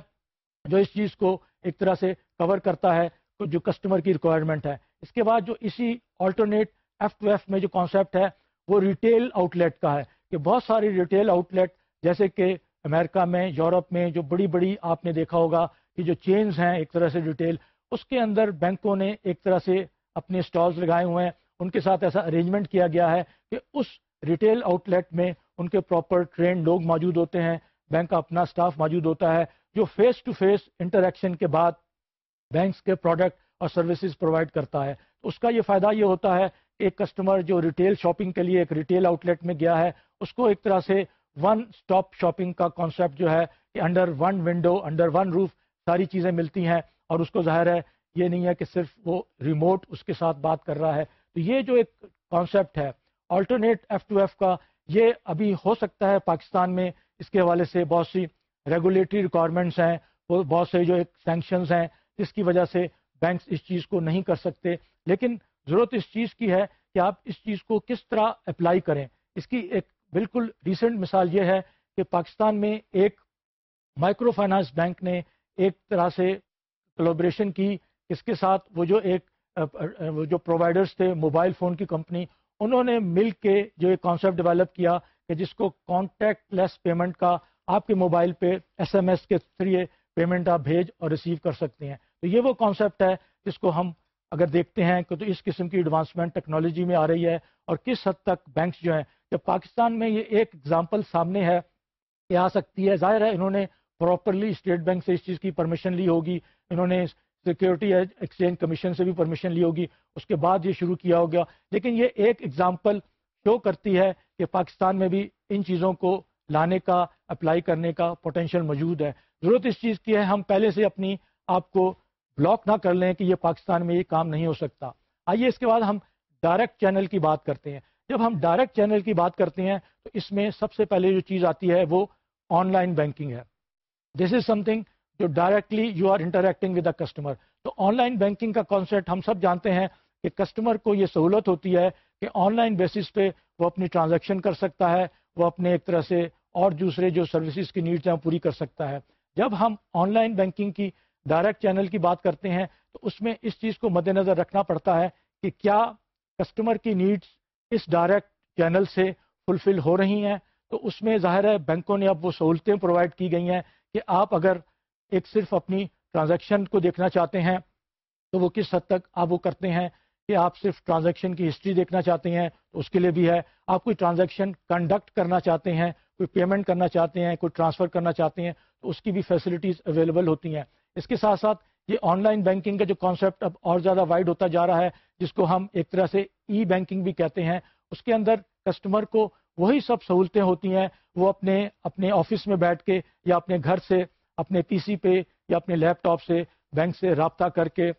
جو اس چیز کو ایک طرح سے کور کرتا ہے، جو کسٹمر کی ریکوائرمنٹ ہے۔ اس کے بعد جو اسی آلٹرنیٹ ایف ٹو ایف میں جو کانسیپٹ ہے، وہ ریٹیل آؤٹ لیٹ کا ہے۔ کہ بہت ساری ریٹیل آؤٹ لیٹ جیسے کہ امریکہ میں، یورپ میں، جو بڑی بڑی آپ نے دیکھا ہوگا کہ جو چینز ہیں ایک طرح سے ریٹیل اس کے اندر بینکوں نے ایک طرح سے اپنے اسٹالز لگائے ہوئے ہیں۔ ان کے ساتھ ایسا ارینجمنٹ کیا گیا ہے کہ اس ریٹیل آؤٹ لیٹ میں ان کے پراپر ٹرین لوگ موجود ہوتے ہیں، بینک کا اپنا اسٹاف موجود ہوتا ہے، جو فیس ٹو فیس انٹریکشن کے بعد بینکس کے پروڈکٹ اور سروسز پرووائڈ کرتا ہے۔ اس کا یہ فائدہ یہ ہوتا ہے کہ ایک کسٹمر جو ریٹیل شاپنگ کے لیے ایک ریٹیل آؤٹ لیٹ میں گیا ہے، اس کو ایک طرح سے ون اسٹاپ شاپنگ کا کانسیپٹ جو ہے کہ under one window under one roof ساری چیزیں ملتی ہیں۔ اور اس کو ظاہر ہے، یہ نہیں ہے کہ صرف وہ ریموٹ اس کے ساتھ بات کر رہا ہے۔ تو یہ جو ایک کانسیپٹ ہے آلٹرنیٹ ایف ٹو ایف کا یہ ابھی ہو سکتا ہے پاکستان میں۔ اس کے حوالے سے بہت سی ریگولیٹری ریکوائرمنٹس ہیں، وہ بہت سے جو ایک سینکشنز ہیں، جس کی وجہ سے بینکس اس چیز کو نہیں کر سکتے۔ لیکن ضرورت اس چیز کی ہے کہ آپ اس چیز کو کس طرح اپلائی کریں۔ اس کی ایک بالکل ریسنٹ مثال یہ ہے کہ پاکستان میں ایک مائکرو فائنانس بینک نے ایک طرح سے کلوبریشن کی۔ اس کے ساتھ وہ جو ایک جو پرووائڈرز تھے موبائل فون کی کمپنی انہوں نے مل کے جو ایک کانسیپٹ ڈیولپ کیا کہ جس کو کانٹیکٹ لیس پیمنٹ کا آپ کے موبائل پہ ایس ایم ایس کے ذریعے پیمنٹ آپ بھیج اور ریسیو کر سکتے ہیں۔ تو یہ وہ کانسیپٹ ہے جس کو ہم اگر دیکھتے ہیں کہ تو اس قسم کی ایڈوانسمنٹ ٹیکنالوجی میں آ رہی ہے اور کس حد تک بینکس جو ہیں، جب پاکستان میں یہ ایک ایگزامپل سامنے ہے کہ آ سکتی ہے، ظاہر ہے انہوں نے پراپرلی اسٹیٹ بینک سے اس چیز کی پرمیشن لی ہوگی، انہوں نے سیکورٹی ایکسچینج کمیشن سے بھی پرمیشن لی ہوگی۔ اس کے بعد یہ شروع کیا ہوگا لیکن یہ ایک ایگزامپل شو کرتی ہے کہ پاکستان میں بھی ان چیزوں کو لانے کا اپلائی کرنے کا پوٹینشیل موجود ہے۔ ضرورت اس چیز کی ہے، ہم پہلے سے اپنی آپ کو بلاک نہ کر لیں کہ یہ پاکستان میں یہ کام نہیں ہو سکتا۔ آئیے اس کے بعد ہم ڈائریکٹ چینل کی بات کرتے ہیں۔ جب ہم ڈائریکٹ چینل کی بات کرتے ہیں تو اس میں سب سے پہلے جو چیز آتی ہے وہ آن لائن بینکنگ ہے۔ دس از سم تھنگ جو directly you are interacting with the customer تو آن لائن بینکنگ کا کانسیپٹ ہم سب جانتے ہیں کہ کسٹمر کو یہ سہولت ہوتی ہے کہ آن لائن بیسس پہ وہ اپنی ٹرانزیکشن کر سکتا ہے، وہ اپنے ایک طرح سے اور دوسرے جو سروسز کی نیڈس ہیں وہ پوری کر سکتا ہے۔ جب ہم آن لائن بینکنگ کی ڈائریکٹ چینل کی بات کرتے ہیں تو اس میں اس چیز کو مد نظر رکھنا پڑتا ہے کہ کیا کسٹمر کی نیڈس اس ڈائریکٹ چینل سے فلفل ہو رہی ہیں۔ تو اس میں ظاہر ہے بینکوں نے اب وہ سہولتیں پرووائڈ کی گئی ہیں کہ آپ اگر ایک صرف اپنی ٹرانزیکشن کو دیکھنا چاہتے ہیں، تو وہ کس حد تک آپ وہ کرتے ہیں کہ آپ صرف ٹرانزیکشن کی ہسٹری دیکھنا چاہتے ہیں، تو اس کے لیے بھی ہے۔ آپ کوئی ٹرانزیکشن کنڈکٹ کرنا چاہتے ہیں، کوئی پیمنٹ کرنا چاہتے ہیں، کوئی ٹرانسفر کرنا چاہتے ہیں، تو اس کی بھی فیسلٹیز اویلیبل ہوتی ہیں۔ اس کے ساتھ ساتھ یہ آن لائن بینکنگ کا جو کانسیپٹ اب اور زیادہ وائڈ ہوتا جا رہا ہے، جس کو ہم ایک طرح سے ای بینکنگ بھی کہتے ہیں، اس کے اندر کسٹمر کو وہی سب سہولتیں ہوتی ہیں۔ وہ اپنے اپنے آفس میں بیٹھ کے یا اپنے گھر سے اپنے پی سی پہ یا اپنے لیپ ٹاپ سے بینک سے رابطہ کر کے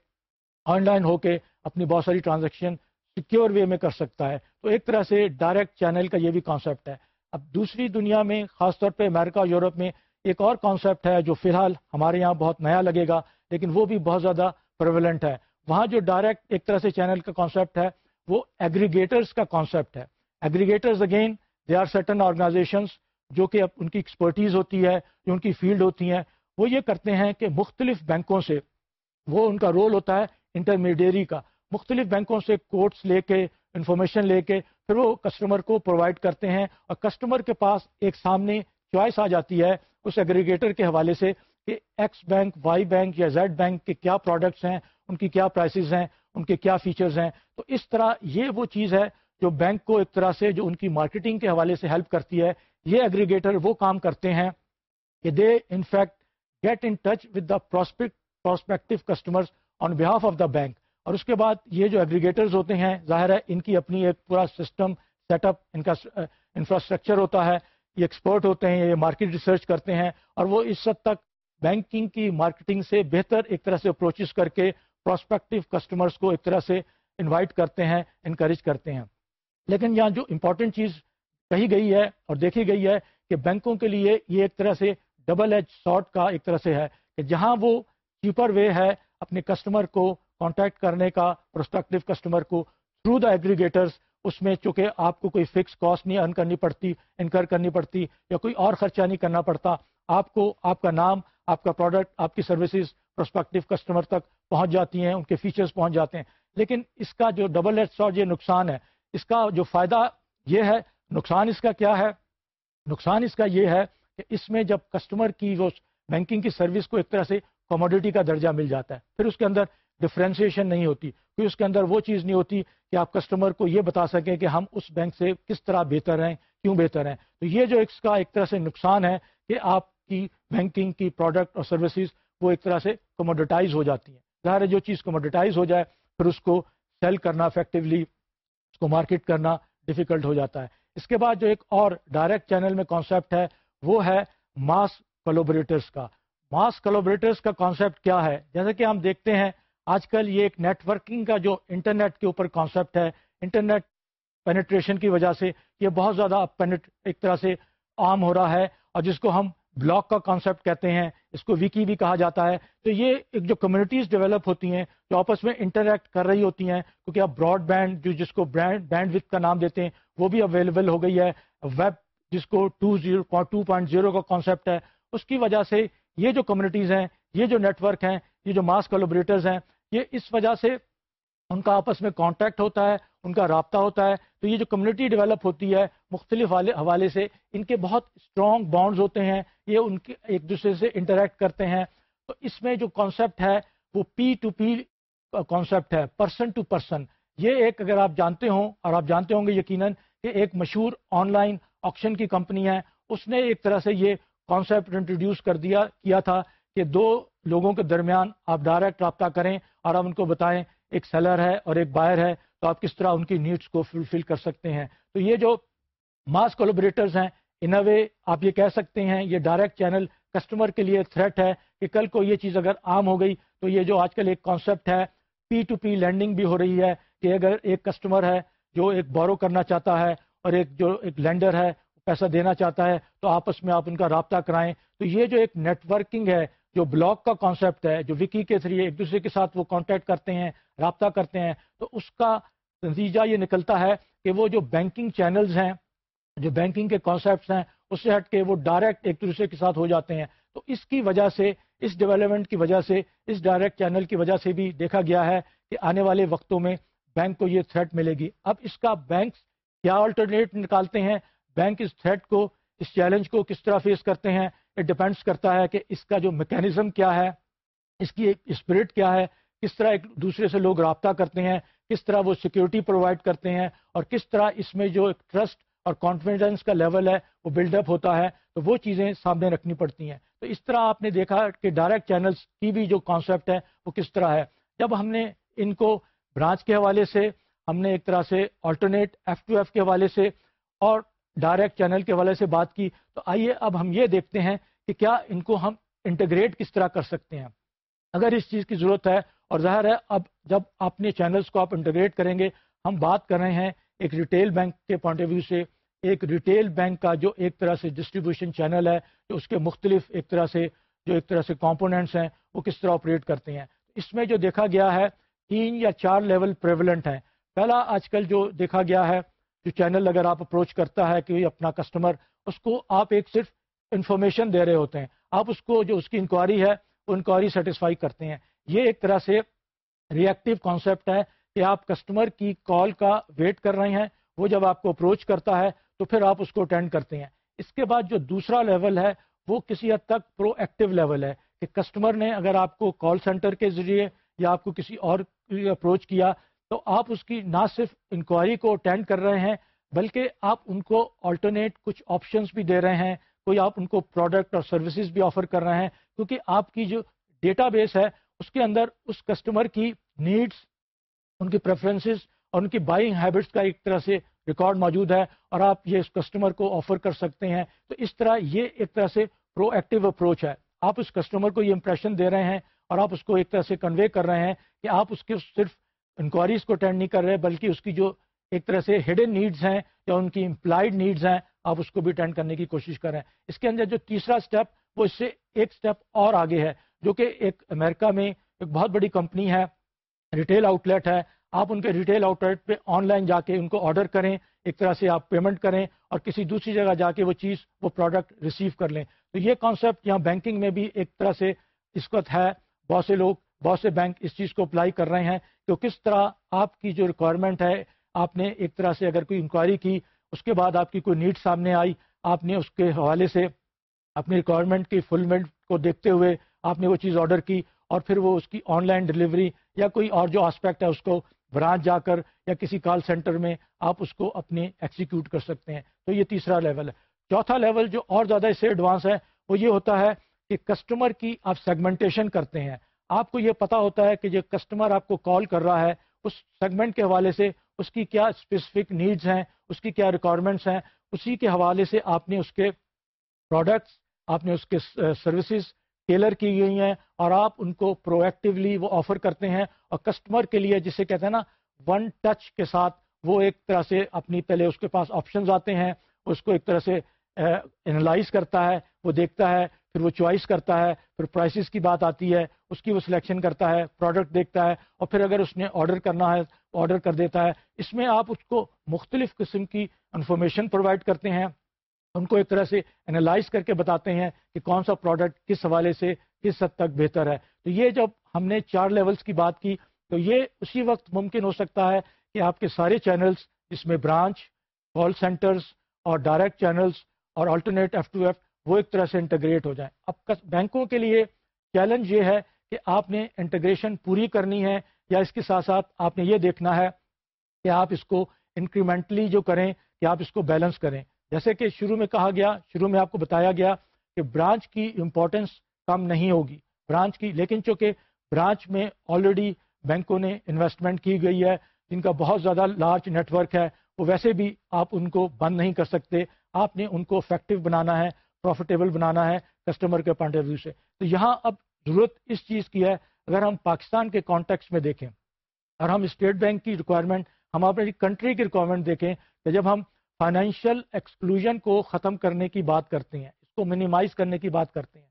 آن لائن ہو کے اپنی بہت ساری ٹرانزیکشن سیکیور وے میں کر سکتا ہے۔ تو ایک طرح سے ڈائریکٹ چینل کا یہ بھی کانسیپٹ ہے۔ اب دوسری دنیا میں خاص طور پہ امریکہ اور یورپ میں ایک اور کانسیپٹ ہے جو فی الحال ہمارے یہاں بہت نیا لگے گا، لیکن وہ بھی بہت زیادہ پرویلنٹ ہے۔ وہاں جو ڈائریکٹ ایک طرح سے چینل کا کانسیپٹ ہے، وہ ایگریگیٹرز کا کانسیپٹ ہے۔ Aggregators again they are certain organisations جو کہ ان کی ایکسپرٹیز ہوتی ہے، جو ان کی فیلڈ ہوتی ہیں، وہ یہ کرتے ہیں کہ مختلف بینکوں سے وہ ان کا رول ہوتا ہے انٹرمیڈیری کا۔ مختلف بینکوں سے کوٹس لے کے انفارمیشن لے کے پھر وہ کسٹمر کو پرووائڈ کرتے ہیں اور کسٹمر کے پاس ایک سامنے چوائس آ جاتی ہے اس ایگریگیٹر کے حوالے سے کہ ایکس بینک وائی بینک یا زیڈ بینک کے کیا پروڈکٹس ہیں، ان کی کیا پرائسز ہیں، ان کے کیا فیچرز ہیں۔ تو اس طرح یہ وہ چیز ہے جو بینک کو ایک طرح سے جو ان کی مارکیٹنگ کے حوالے سے ہیلپ کرتی ہے یہ ایگریگیٹر وہ کام کرتے ہیں کہ they in fact get in touch with the prospective customers on behalf of the bank اور اس کے بعد یہ جو ایگریگیٹرز ہوتے ہیں، ظاہر ہے، ان کی اپنی ایک پورا سسٹم سیٹ اپ ان کا uh, انفراسٹرکچر ہوتا ہے، یہ ایکسپرٹ ہوتے ہیں، یہ مارکیٹ ریسرچ کرتے ہیں، اور وہ اس حد تک بینکنگ کی مارکیٹنگ سے بہتر ایک طرح سے اپروچز کر کے پراسپیکٹو کسٹمرز کو ایک طرح سے انوائٹ کرتے ہیں انکریج کرتے ہیں۔ لیکن یہاں جو امپورٹنٹ چیز کہی گئی ہے اور دیکھی گئی ہے کہ بینکوں کے لیے یہ ایک طرح سے ڈبل ایج شارٹ کا ایک طرح سے ہے کہ جہاں وہ چیپر وے ہے اپنے کسٹمر کو کانٹیکٹ کرنے کا پروسپیکٹو کسٹمر کو تھرو دا ایگریگیٹرس اس میں چونکہ آپ کو کوئی فکس کاسٹ نہیں ارن کرنی پڑتی انکر کرنی پڑتی یا کوئی اور خرچہ نہیں کرنا پڑتا، آپ کو آپ کا نام، آپ کا پروڈکٹ آپ کی سروسز پروسپیکٹو کسٹمر تک پہنچ جاتی ہیں، ان کے فیچرز پہنچ جاتے ہیں۔ لیکن اس کا جو ڈبل ایڈ اور یہ نقصان ہے، اس کا جو فائدہ یہ ہے نقصان اس کا کیا ہے؟ نقصان اس کا یہ ہے کہ اس میں جب کسٹمر کی وہ بینکنگ کی سروس کو ایک طرح سے کموڈیٹی کا درجہ مل جاتا ہے، پھر اس کے اندر ڈفرینسیشن نہیں ہوتی، کوئی اس کے اندر وہ چیز نہیں ہوتی کہ آپ کسٹمر کو یہ بتا سکیں کہ ہم اس بینک سے کس طرح بہتر ہیں، کیوں بہتر ہیں۔ تو یہ جو اس کا ایک طرح سے نقصان ہے کہ آپ کی بینکنگ کی پروڈکٹ اور سروسز وہ ایک طرح سے کموڈیٹائز ہو جاتی ہیں۔ ظاہر ہے جو چیز کموڈیٹائز ہو جائے، پھر اس کو سیل کرنا افیکٹولی اس کو مارکیٹ کرنا ڈیفیکلٹ ہو جاتا ہے۔ اس کے بعد جو ایک اور ڈائریکٹ چینل میں کانسیپٹ ہے، وہ ہے ماس کولوبریٹرس کا۔ ماس کولوبریٹرس کا کانسیپٹ کیا ہے؟ جیسا کہ ہم دیکھتے ہیں، آج کل یہ ایک نیٹ ورکنگ کا جو انٹرنیٹ کے اوپر کانسیپٹ ہے انٹرنیٹ پینیٹریشن کی وجہ سے یہ بہت زیادہ ایک طرح سے عام ہو رہا ہے اور جس کو ہم بلاک کا کانسیپٹ کہتے ہیں، اس کو ویکی بھی کہا جاتا ہے۔ تو یہ ایک جو کمیونٹیز ڈیولپ ہوتی ہیں، جو آپس میں انٹریکٹ کر رہی ہوتی ہیں، کیونکہ اب براڈ بینڈ جو جس کو برانڈ بینڈ وتھ کا نام دیتے ہیں، وہ بھی اویلیبل ہو گئی ہے۔ ویب جس کو two zero two point zero کا کانسیپٹ ہے، اس کی وجہ سے یہ جو کمیونٹیز ہیں، یہ جو نیٹ ورک ہیں، یہ جو ماس کولوبریٹرز ہیں، یہ اس وجہ سے ان کا آپس میں کانٹیکٹ ہوتا ہے، ان کا رابطہ ہوتا ہے۔ تو یہ جو کمیونٹی ڈیولپ ہوتی ہے، مختلف حوالے سے ان کے بہت اسٹرانگ بانڈز ہوتے ہیں۔ یہ ان کے ایک دوسرے سے انٹریکٹ کرتے ہیں۔ تو اس میں جو کانسیپٹ ہے، وہ پی ٹو پی کانسیپٹ ہے پرسن ٹو پرسن یہ ایک اگر آپ جانتے ہوں، اور آپ جانتے ہوں گے یقیناً کہ ایک مشہور آن لائن آکشن کی کمپنی ہے۔ اس نے ایک طرح سے یہ کانسیپٹ انٹروڈیوس کر دیا، کیا تھا کہ دو لوگوں کے درمیان آپ ڈائریکٹ رابطہ کریں اور آپ ان کو بتائیں ایک سیلر ہے اور ایک بائر ہے، تو آپ کس طرح ان کی نیڈس کو فلفل کر سکتے ہیں؟ تو یہ جو ماس کولوبریٹرز ہیں ان اے وے آپ یہ کہہ سکتے ہیں، یہ ڈائریکٹ چینل کسٹمر کے لیے تھریٹ ہے کہ کل کو یہ چیز اگر عام ہو گئی تو یہ جو آج کل ایک کانسیپٹ ہے پی ٹو پی لینڈنگ بھی ہو رہی ہے کہ اگر ایک کسٹمر ہے جو ایک بورو کرنا چاہتا ہے اور ایک جو ایک لینڈر ہے، پیسہ دینا چاہتا ہے، تو آپس میں آپ ان کا رابطہ کرائیں۔ تو یہ جو ایک نیٹ ورکنگ ہے جو بلاک کا کانسیپٹ ہے، جو وکی کے تھری ایک دوسرے کے ساتھ وہ کانٹیکٹ کرتے ہیں، رابطہ کرتے ہیں، تو اس کا نتیجہ یہ نکلتا ہے کہ وہ جو بینکنگ چینلز ہیں، جو بینکنگ کے کانسیپٹس ہیں، اس سے ہٹ کے وہ ڈائریکٹ ایک دوسرے کے ساتھ ہو جاتے ہیں۔ تو اس کی وجہ سے، اس ڈیولپمنٹ کی وجہ سے، اس ڈائریکٹ چینل کی وجہ سے بھی دیکھا گیا ہے کہ آنے والے وقتوں میں بینک کو یہ تھریٹ ملے گی۔ اب اس کا بینک کیا آلٹرنیٹ نکالتے ہیں؟ بینک اس تھریٹ کو، اس چیلنج کو کس طرح فیس کرتے ہیں؟ یہ ڈپینڈس کرتا ہے کہ اس کا جو میکینزم کیا ہے، اس کی ایک اسپرٹ کیا ہے، کس طرح ایک دوسرے سے لوگ رابطہ کرتے ہیں، کس طرح وہ سیکیورٹی پرووائڈ کرتے ہیں اور کس طرح اس میں جو ایک ٹرسٹ اور کانفیڈنس کا لیول ہے وہ بلڈ اپ ہوتا ہے، تو وہ چیزیں سامنے رکھنی پڑتی ہیں۔ تو اس طرح آپ نے دیکھا کہ ڈائریکٹ چینلز کی بھی جو کانسیپٹ ہے وہ کس طرح ہے۔ جب ہم نے ان کو برانچ کے حوالے سے، ہم نے ایک طرح سے آلٹرنیٹ ایف ٹو ایف کے حوالے سے اور ڈائریکٹ چینل کے حوالے سے بات کی، تو آئیے اب ہم یہ دیکھتے ہیں کہ کیا ان کو ہم انٹیگریٹ کس طرح کر سکتے ہیں۔ اگر اس چیز کی ضرورت ہے، اور ظاہر ہے اب جب اپنے چینلز کو آپ انٹیگریٹ کریں گے، ہم بات کر رہے ہیں ایک ریٹیل بینک کے پوائنٹ آف ویو سے۔ ایک ریٹیل بینک کا جو ایک طرح سے ڈسٹریبیوشن چینل ہے، جو اس کے مختلف ایک طرح سے، جو ایک طرح سے کمپوننٹس ہیں، وہ کس طرح آپریٹ کرتے ہیں۔ اس میں جو دیکھا گیا ہے، تین یا چار لیول پریولنٹ ہیں۔ پہلا آج کل جو دیکھا گیا ہے جو چینل اگر آپ اپروچ کرتا ہے کہ اپنا کسٹمر، اس کو آپ ایک صرف انفارمیشن دے رہے ہوتے ہیں۔ آپ اس کو جو اس کی انکوائری ہے وہ انکوائری سیٹسفائی کرتے ہیں۔ یہ ایک طرح سے ری ایکٹیو کانسیپٹ ہے کہ آپ کسٹمر کی کال کا ویٹ کر رہے ہیں۔ وہ جب آپ کو اپروچ کرتا ہے، تو پھر آپ اس کو اٹینڈ کرتے ہیں۔ اس کے بعد جو دوسرا لیول ہے، وہ کسی حد تک پرو ایکٹیو لیول ہے کہ کسٹمر نے اگر آپ کو کال سینٹر کے ذریعے یا آپ کو کسی اور اپروچ کیا تو آپ اس کی نہ صرف انکوائری کو اٹینڈ کر رہے ہیں، بلکہ آپ ان کو آلٹرنیٹ کچھ آپشنس بھی دے رہے ہیں۔ کوئی آپ ان کو پروڈکٹ اور سروسز بھی آفر کر رہے ہیں۔ کیونکہ آپ کی جو ڈیٹا بیس ہے، اس کے اندر اس کسٹمر کی نیڈس ان کی پریفرنسز اور ان کی بائنگ ہیبٹس کا ایک طرح سے ریکارڈ موجود ہے اور آپ یہ اس کسٹمر کو آفر کر سکتے ہیں۔ تو اس طرح یہ ایک طرح سے پرو ایکٹیو اپروچ ہے۔ آپ اس کسٹمر کو یہ امپریشن دے رہے ہیں اور آپ اس کو ایک طرح سے کنوے کر رہے ہیں کہ آپ اس کے صرف انکوائریز کو اٹینڈ نہیں کر رہے، بلکہ اس کی جو ایک طرح سے ہڈن نیڈز ہیں یا ان کی امپلائڈ نیڈز ہیں، آپ اس کو بھی اٹینڈ کرنے کی کوشش کر رہے ہیں اس کے اندر جو تیسرا اسٹیپ وہ اس سے ایک اسٹیپ اور آگے ہے، جو کہ ایک امریکہ میں ایک بہت بڑی کمپنی ہے ریٹیل آؤٹ لیٹ ہے۔ آپ ان کے ریٹیل آؤٹ لیٹ پہ آن لائن جا کے ان کو آرڈر کریں، ایک طرح سے آپ پیمنٹ کریں اور کسی دوسری جگہ جا کے وہ چیز، وہ پروڈکٹ ریسیو کر لیں۔ تو یہ کانسیپٹ یہاں بینکنگ میں بھی ایک طرح سے اس وقت ہے۔ بہت سے لوگ بہت سے بینک اس چیز کو اپلائی کر رہے ہیں کہ کس طرح آپ کی جو ریکوائرمنٹ ہے، آپ نے ایک طرح سے اگر کوئی انکوائری کی، اس کے بعد آپ کی کوئی نیڈ سامنے آئی، آپ نے اس کے حوالے سے اپنی ریکوائرمنٹ کی فلمنٹ کو دیکھتے ہوئے آپ نے وہ چیز آرڈر کی اور پھر وہ اس کی آن لائن ڈلیوری یا کوئی اور جو آسپیکٹ ہے، اس کو برانچ جا کر یا کسی کال سینٹر میں آپ اس کو اپنے ایکسیکیوٹ کر سکتے ہیں۔ تو یہ تیسرا لیول ہے۔ چوتھا لیول جو اور زیادہ اس سے ایڈوانس ہے، وہ یہ ہوتا ہے کہ کسٹمر کی آپ سیگمنٹیشن کرتے ہیں۔ آپ کو یہ پتا ہوتا ہے کہ جو کسٹمر آپ کو کال کر رہا ہے، اس سیگمنٹ کے حوالے سے اس کی کیا اسپیسیفک نیڈز ہیں، اس کی کیا ریکوائرمنٹس ہیں، اسی کے حوالے سے آپ نے اس کے پروڈکٹس آپ نے اس کے سروسز ٹیلر کی گئی ہیں اور آپ ان کو پرو ایکٹیولی وہ آفر کرتے ہیں اور کسٹمر کے لیے جسے کہتے ہیں نا ون ٹچ کے ساتھ وہ ایک طرح سے اپنی پہلے اس کے پاس آپشنز آتے ہیں، اس کو ایک طرح سے انالائز کرتا ہے، وہ دیکھتا ہے، پھر وہ چوائس کرتا ہے، پھر پرائسز کی بات آتی ہے، اس کی وہ سلیکشن کرتا ہے پروڈکٹ دیکھتا ہے، اور پھر اگر اس نے آرڈر کرنا ہے آرڈر کر دیتا ہے، اس میں آپ اس کو مختلف قسم کی انفارمیشن پرووائڈ کرتے ہیں۔ ان کو ایک طرح سے انالائز کر کے بتاتے ہیں کہ کون سا پروڈکٹ کس حوالے سے کس حد تک بہتر ہے۔ تو یہ جب ہم نے چار لیولز کی بات کی، تو یہ اسی وقت ممکن ہو سکتا ہے کہ آپ کے سارے چینلز جس میں برانچ کال سینٹرز اور ڈائریکٹ چینلز اور آلٹرنیٹ ایف ٹو ایف وہ ایک طرح سے انٹیگریٹ ہو جائیں۔ اب بینکوں کے لیے چیلنج یہ ہے کہ آپ نے انٹیگریشن پوری کرنی ہے یا اس کے ساتھ ساتھ آپ نے یہ دیکھنا ہے کہ آپ اس کو انکریمنٹلی جو کریں کہ آپ اس کو بیلنس کریں۔ جیسے کہ شروع میں کہا گیا، شروع میں آپ کو بتایا گیا کہ برانچ کی امپورٹنس کم نہیں ہوگی۔ برانچ کی لیکن چونکہ برانچ میں آلریڈی بینکوں نے انویسٹمنٹ کی گئی ہے، جن کا بہت زیادہ لارج نیٹ ورک ہے وہ ویسے بھی آپ ان کو بند نہیں کر سکتے۔ آپ نے ان کو افیکٹو بنانا ہے پروفیٹیبل بنانا ہے کسٹمر کے پوائنٹ آف ویو سے۔ تو یہاں اب ضرورت اس چیز کی ہے۔ اگر ہم پاکستان کے کانٹیکس میں دیکھیں اور ہم اسٹیٹ بینک کی ریکوائرمنٹ ہم اپنی کنٹری کی ریکوائرمنٹ دیکھیں کہ جب ہم فائنینشیل ایکسکلوژن کو ختم کرنے کی بات کرتے ہیں، اس کو منیمائز کرنے کی بات کرتے ہیں،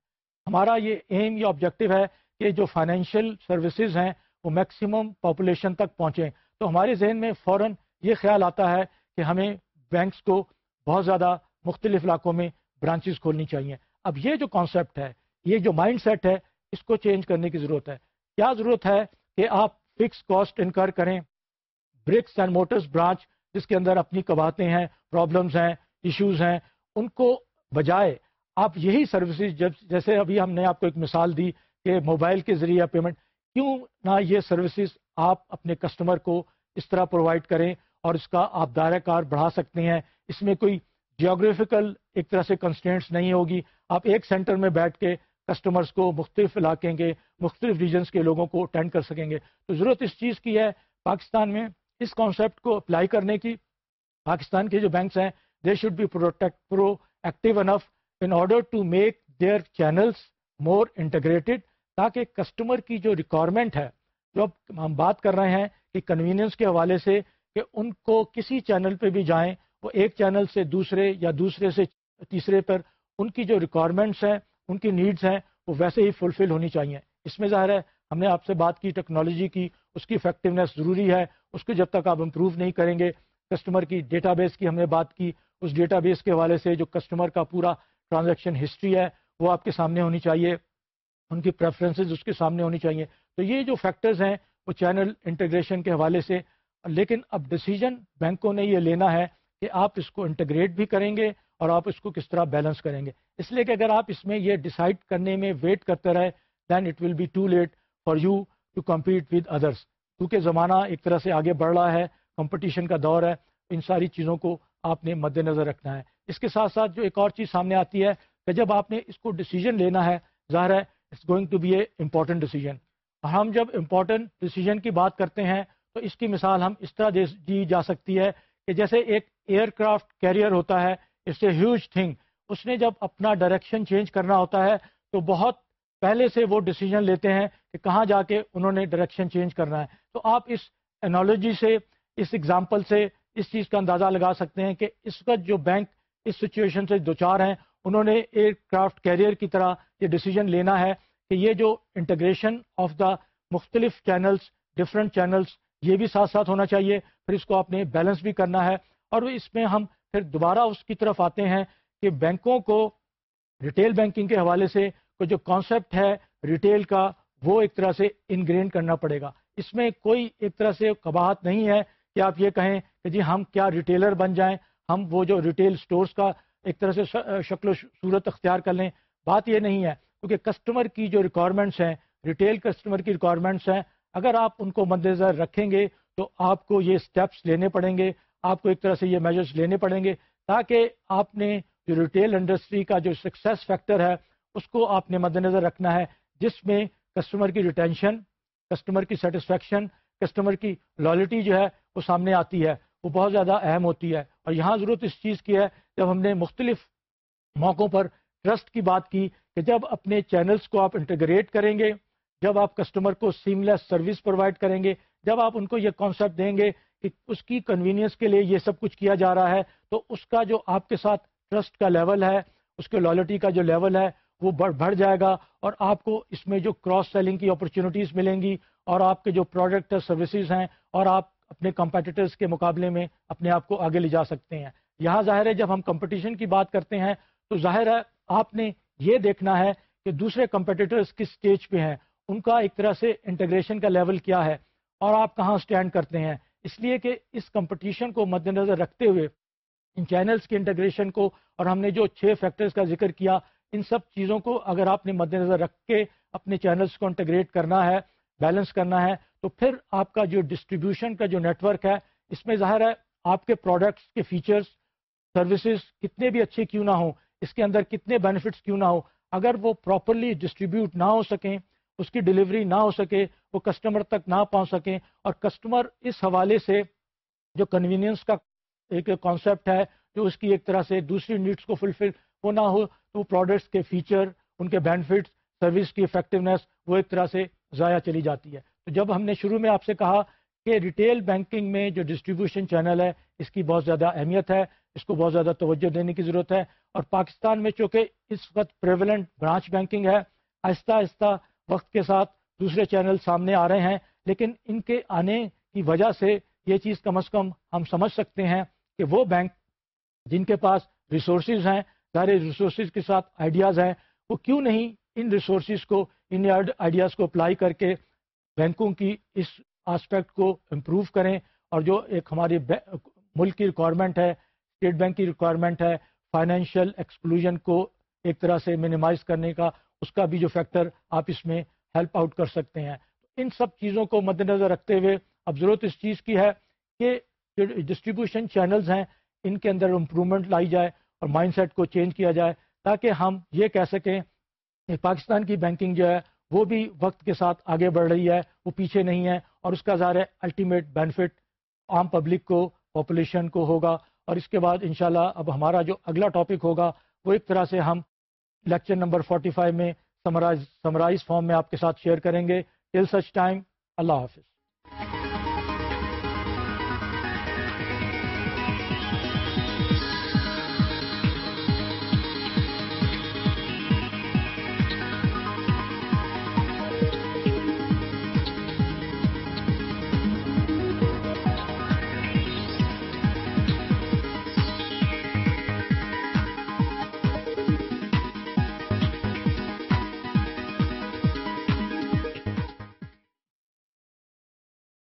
ہمارا یہ ایم یا آبجیکٹو ہے کہ جو فائنینشیل سروسز ہیں، وہ میکسیمم پاپولیشن تک پہنچیں۔ تو ہمارے ذہن میں فوراً یہ خیال آتا ہے کہ ہمیں بینکس کو بہت زیادہ مختلف علاقوں میں برانچز کھولنی چاہیے۔ اب یہ جو کانسیپٹ ہے، یہ جو مائنڈ سیٹ ہے، اس کو چینج کرنے کی ضرورت ہے۔ کیا ضرورت ہے کہ آپ فکس کاسٹ انکر کریں؟ برکس اینڈ موٹرز برانچ جس کے اندر اپنی کباتیں ہیں پرابلمز ہیں ایشوز ہیں، ان کو بجائے آپ یہی سروسز جب، جیسے ابھی ہم نے آپ کو ایک مثال دی کہ موبائل کے ذریعے پیمنٹ کیوں نہ یہ سروسز آپ اپنے کسٹمر کو اس طرح پرووائڈ کریں اور اس کا آپ دائرہ کار بڑھا سکتے ہیں۔ اس میں کوئی جیوگرافیکل ایک طرح سے کنسٹینٹس نہیں ہوگی۔ آپ ایک سینٹر میں بیٹھ کے کسٹمرز کو مختلف علاقے کے، مختلف ریجنس کے لوگوں کو اٹینڈ کر سکیں گے۔ تو ضرورت اس چیز کی ہے پاکستان میں اس کانسیپٹ کو اپلائی کرنے کی۔ پاکستان کے جو بینکس ہیں they should be protect proactive enough in order to make their channels more integrated تاکہ کسٹمر کی جو ریکوائرمنٹ ہے، جو اب ہم بات کر رہے ہیں کہ کنوینئنس کے حوالے سے کہ ان کو کسی چینل پہ بھی جائیں، وہ ایک چینل سے دوسرے یا دوسرے سے تیسرے پر ان کی جو ریکوائرمنٹس ہیں، ان کی نیڈز ہیں، وہ ویسے ہی فلفل ہونی چاہیے۔ اس میں ظاہر ہے، ہم نے آپ سے بات کی ٹیکنالوجی کی، اس کی افیکٹونیس ضروری ہے، اس کو جب تک آپ امپروو نہیں کریں گے کسٹمر کی ڈیٹا بیس کی ہم نے بات کی، اس ڈیٹا بیس کے حوالے سے جو کسٹمر کا پورا ٹرانزیکشن ہسٹری ہے، وہ آپ کے سامنے ہونی چاہیے، ان کی پریفرنسز اس کے سامنے ہونی چاہیے۔ تو یہ جو فیکٹرز ہیں وہ چینل انٹیگریشن کے حوالے سے۔ لیکن اب ڈیسیجن بینکوں نے یہ لینا ہے کہ آپ اس کو انٹیگریٹ بھی کریں گے اور آپ اس کو کس طرح بیلنس کریں گے۔ اس لیے کہ اگر آپ اس میں یہ ڈیسائڈ کرنے میں ویٹ کرتے رہے then it will be too late for you to compete with others کیونکہ زمانہ ایک طرح سے آگے بڑھ رہا ہے کمپٹیشن کا دور ہے، ان ساری چیزوں کو آپ نے مد نظر رکھنا ہے۔ اس کے ساتھ ساتھ جو ایک اور چیز سامنے آتی ہے کہ جب آپ نے اس کو ڈیسیجن لینا ہے، ظاہر ہے it's going to be a important decision ہم جب امپورٹنٹ ڈیسیجن کی بات کرتے ہیں، تو اس کی مثال ہم اس طرح دی جا سکتی ہے کہ جیسے ایک ایئر کرافٹ کیریئر ہوتا ہے اٹس اے ہیوج تھنگ اس نے جب اپنا ڈائریکشن چینج کرنا ہوتا ہے، تو بہت پہلے سے وہ ڈیسیجن لیتے ہیں کہ کہاں جا کے انہوں نے ڈائریکشن چینج کرنا ہے۔ تو آپ اس انالوجی سے، اس ایگزامپل سے اس چیز کا اندازہ لگا سکتے ہیں کہ اس وقت جو بینک اس سچویشن سے دو چار ہیں، انہوں نے ایئر کرافٹ کیریئر کی طرح یہ ڈیسیجن لینا ہے۔ کہ یہ جو انٹیگریشن آف دا مختلف چینلز ڈفرینٹ چینلز یہ بھی ساتھ ساتھ ہونا چاہیے، پھر اس کو آپ نے بیلنس بھی کرنا ہے۔ اور اس میں ہم پھر دوبارہ اس کی طرف آتے ہیں کہ بینکوں کو ریٹیل بینکنگ کے حوالے سے جو کانسیپٹ ہے ریٹیل کا، وہ ایک طرح سے انگرین کرنا پڑے گا۔ اس میں کوئی ایک طرح سے قباحت نہیں ہے کہ آپ یہ کہیں کہ جی ہم کیا ریٹیلر بن جائیں، ہم وہ جو ریٹیل سٹورز کا ایک طرح سے شکل و صورت اختیار کر لیں۔ بات یہ نہیں ہے۔ کیونکہ کسٹمر کی جو ریکوائرمنٹس ہیں ریٹیل کسٹمر کی ریکوائرمنٹس ہیں، اگر آپ ان کو مد نظر رکھیں گے تو آپ کو یہ سٹیپس لینے پڑیں گے، آپ کو ایک طرح سے یہ میجرز لینے پڑیں گے تاکہ آپ نے جو ریٹیل انڈسٹری کا جو سکسیس فیکٹر ہے، اس کو آپ نے مد نظر رکھنا ہے، جس میں کسٹمر کی ریٹینشن کسٹمر کی سیٹسفیکشن کسٹمر کی لائلٹی جو ہے، وہ سامنے آتی ہے۔ وہ بہت زیادہ اہم ہوتی ہے۔ اور یہاں ضرورت اس چیز کی ہے، جب ہم نے مختلف موقعوں پر ٹرسٹ کی بات کی کہ جب اپنے چینلز کو آپ انٹیگریٹ کریں گے، جب آپ کسٹمر کو سیملیس سروس پرووائڈ کریں گے، جب آپ ان کو یہ کانسیپٹ دیں گے کہ اس کی کنوینئنس کے لیے یہ سب کچھ کیا جا رہا ہے، تو اس کا جو آپ کے ساتھ ٹرسٹ کا لیول ہے، اس کے لائلٹی کا جو لیول ہے، وہ بڑھ بڑھ جائے گا اور آپ کو اس میں جو کراس سیلنگ کی اپرچونیٹیز ملیں گی اور آپ کے جو پروڈکٹ سروسز ہیں اور آپ اپنے کمپیٹیٹرز کے مقابلے میں اپنے آپ کو آگے لے جا سکتے ہیں۔ یہاں ظاہر ہے جب ہم کمپٹیشن کی بات کرتے ہیں، تو ظاہر ہے آپ نے یہ دیکھنا ہے کہ دوسرے کمپیٹیٹرز کس سٹیج پہ ہیں؟ ان کا ایک طرح سے انٹیگریشن کا لیول کیا ہے؟ اور آپ کہاں سٹینڈ کرتے ہیں؟ اس لیے کہ اس کمپٹیشن کو مد نظر رکھتے ہوئے، ان چینلز کی انٹیگریشن کو، اور ہم نے جو چھ فیکٹرز کا ذکر کیا، ان سب چیزوں کو اگر آپ نے مد نظر رکھ کے اپنے چینلز کو انٹیگریٹ کرنا ہے بیلنس کرنا ہے، تو پھر آپ کا جو ڈسٹریبیوشن کا جو نیٹ ورک ہے، اس میں ظاہر ہے آپ کے پروڈکٹس کے فیچرز سروسز کتنے بھی اچھے کیوں نہ ہوں اس کے اندر کتنے بینیفٹس کیوں نہ ہو؟ اگر وہ پراپرلی ڈسٹریبیوٹ نہ ہو سکیں، اس کی ڈلیوری نہ ہو سکے، وہ کسٹمر تک نہ پہنچ سکیں، اور کسٹمر اس حوالے سے جو کنوینئنس کا ایک کانسیپٹ ہے، جو اس کی ایک طرح سے دوسری نیڈس کو فلفل وہ نہ ہو، تو پروڈکٹس کے فیچر ان کے بینیفٹس سروس کی افیکٹونیس وہ ایک طرح سے ضائع چلی جاتی ہے۔ تو جب ہم نے شروع میں آپ سے کہا کہ ریٹیل بینکنگ میں جو ڈسٹریبیوشن چینل ہے، اس کی بہت زیادہ اہمیت ہے، اس کو بہت زیادہ توجہ دینے کی ضرورت ہے اور پاکستان میں چونکہ اس وقت پریولنٹ برانچ بینکنگ ہے، آہستہ آہستہ وقت کے ساتھ دوسرے چینل سامنے آ رہے ہیں، لیکن ان کے آنے کی وجہ سے یہ چیز کم از کم ہم سمجھ سکتے ہیں کہ وہ بینک جن کے پاس ریسورسز ہیں، سارے ریسورسز کے ساتھ آئیڈیاز ہیں، وہ کیوں نہیں ان ریسورسز کو، ان آئیڈیاز کو اپلائی کر کے بینکوں کی اس آسپیکٹ کو امپروو کریں اور جو ایک ہماری ملک کی ریکوائرمنٹ ہے اسٹیٹ بینک کی ریکوائرمنٹ ہے فائنینشیل ایکسکلوژن کو ایک طرح سے منیمائز کرنے کا، اس کا بھی جو فیکٹر آپ اس میں ہیلپ آؤٹ کر سکتے ہیں۔ ان سب چیزوں کو مد نظر رکھتے ہوئے اب ضرورت اس چیز کی ہے کہ جو ڈسٹریبیوشن چینلز ہیں، ان کے اندر امپرومنٹ لائی جائے اور مائنڈ سیٹ کو چینج کیا جائے تاکہ ہم یہ کہہ سکیں کہ پاکستان کی بینکنگ جو ہے، وہ بھی وقت کے ساتھ آگے بڑھ رہی ہے، وہ پیچھے نہیں ہے۔ اور اس کا ظاہر ہے الٹیمیٹ بینیفٹ عام پبلک کو پاپولیشن کو ہوگا اور اس کے بعد انشاءاللہ اب ہمارا جو اگلا ٹاپک ہوگا وہ ایک طرح سے ہم لیکچر نمبر 45 میں سمرائز سمرائز فارم میں آپ کے ساتھ شیئر کریں گے. ٹل سچ ٹائم اللہ حافظ.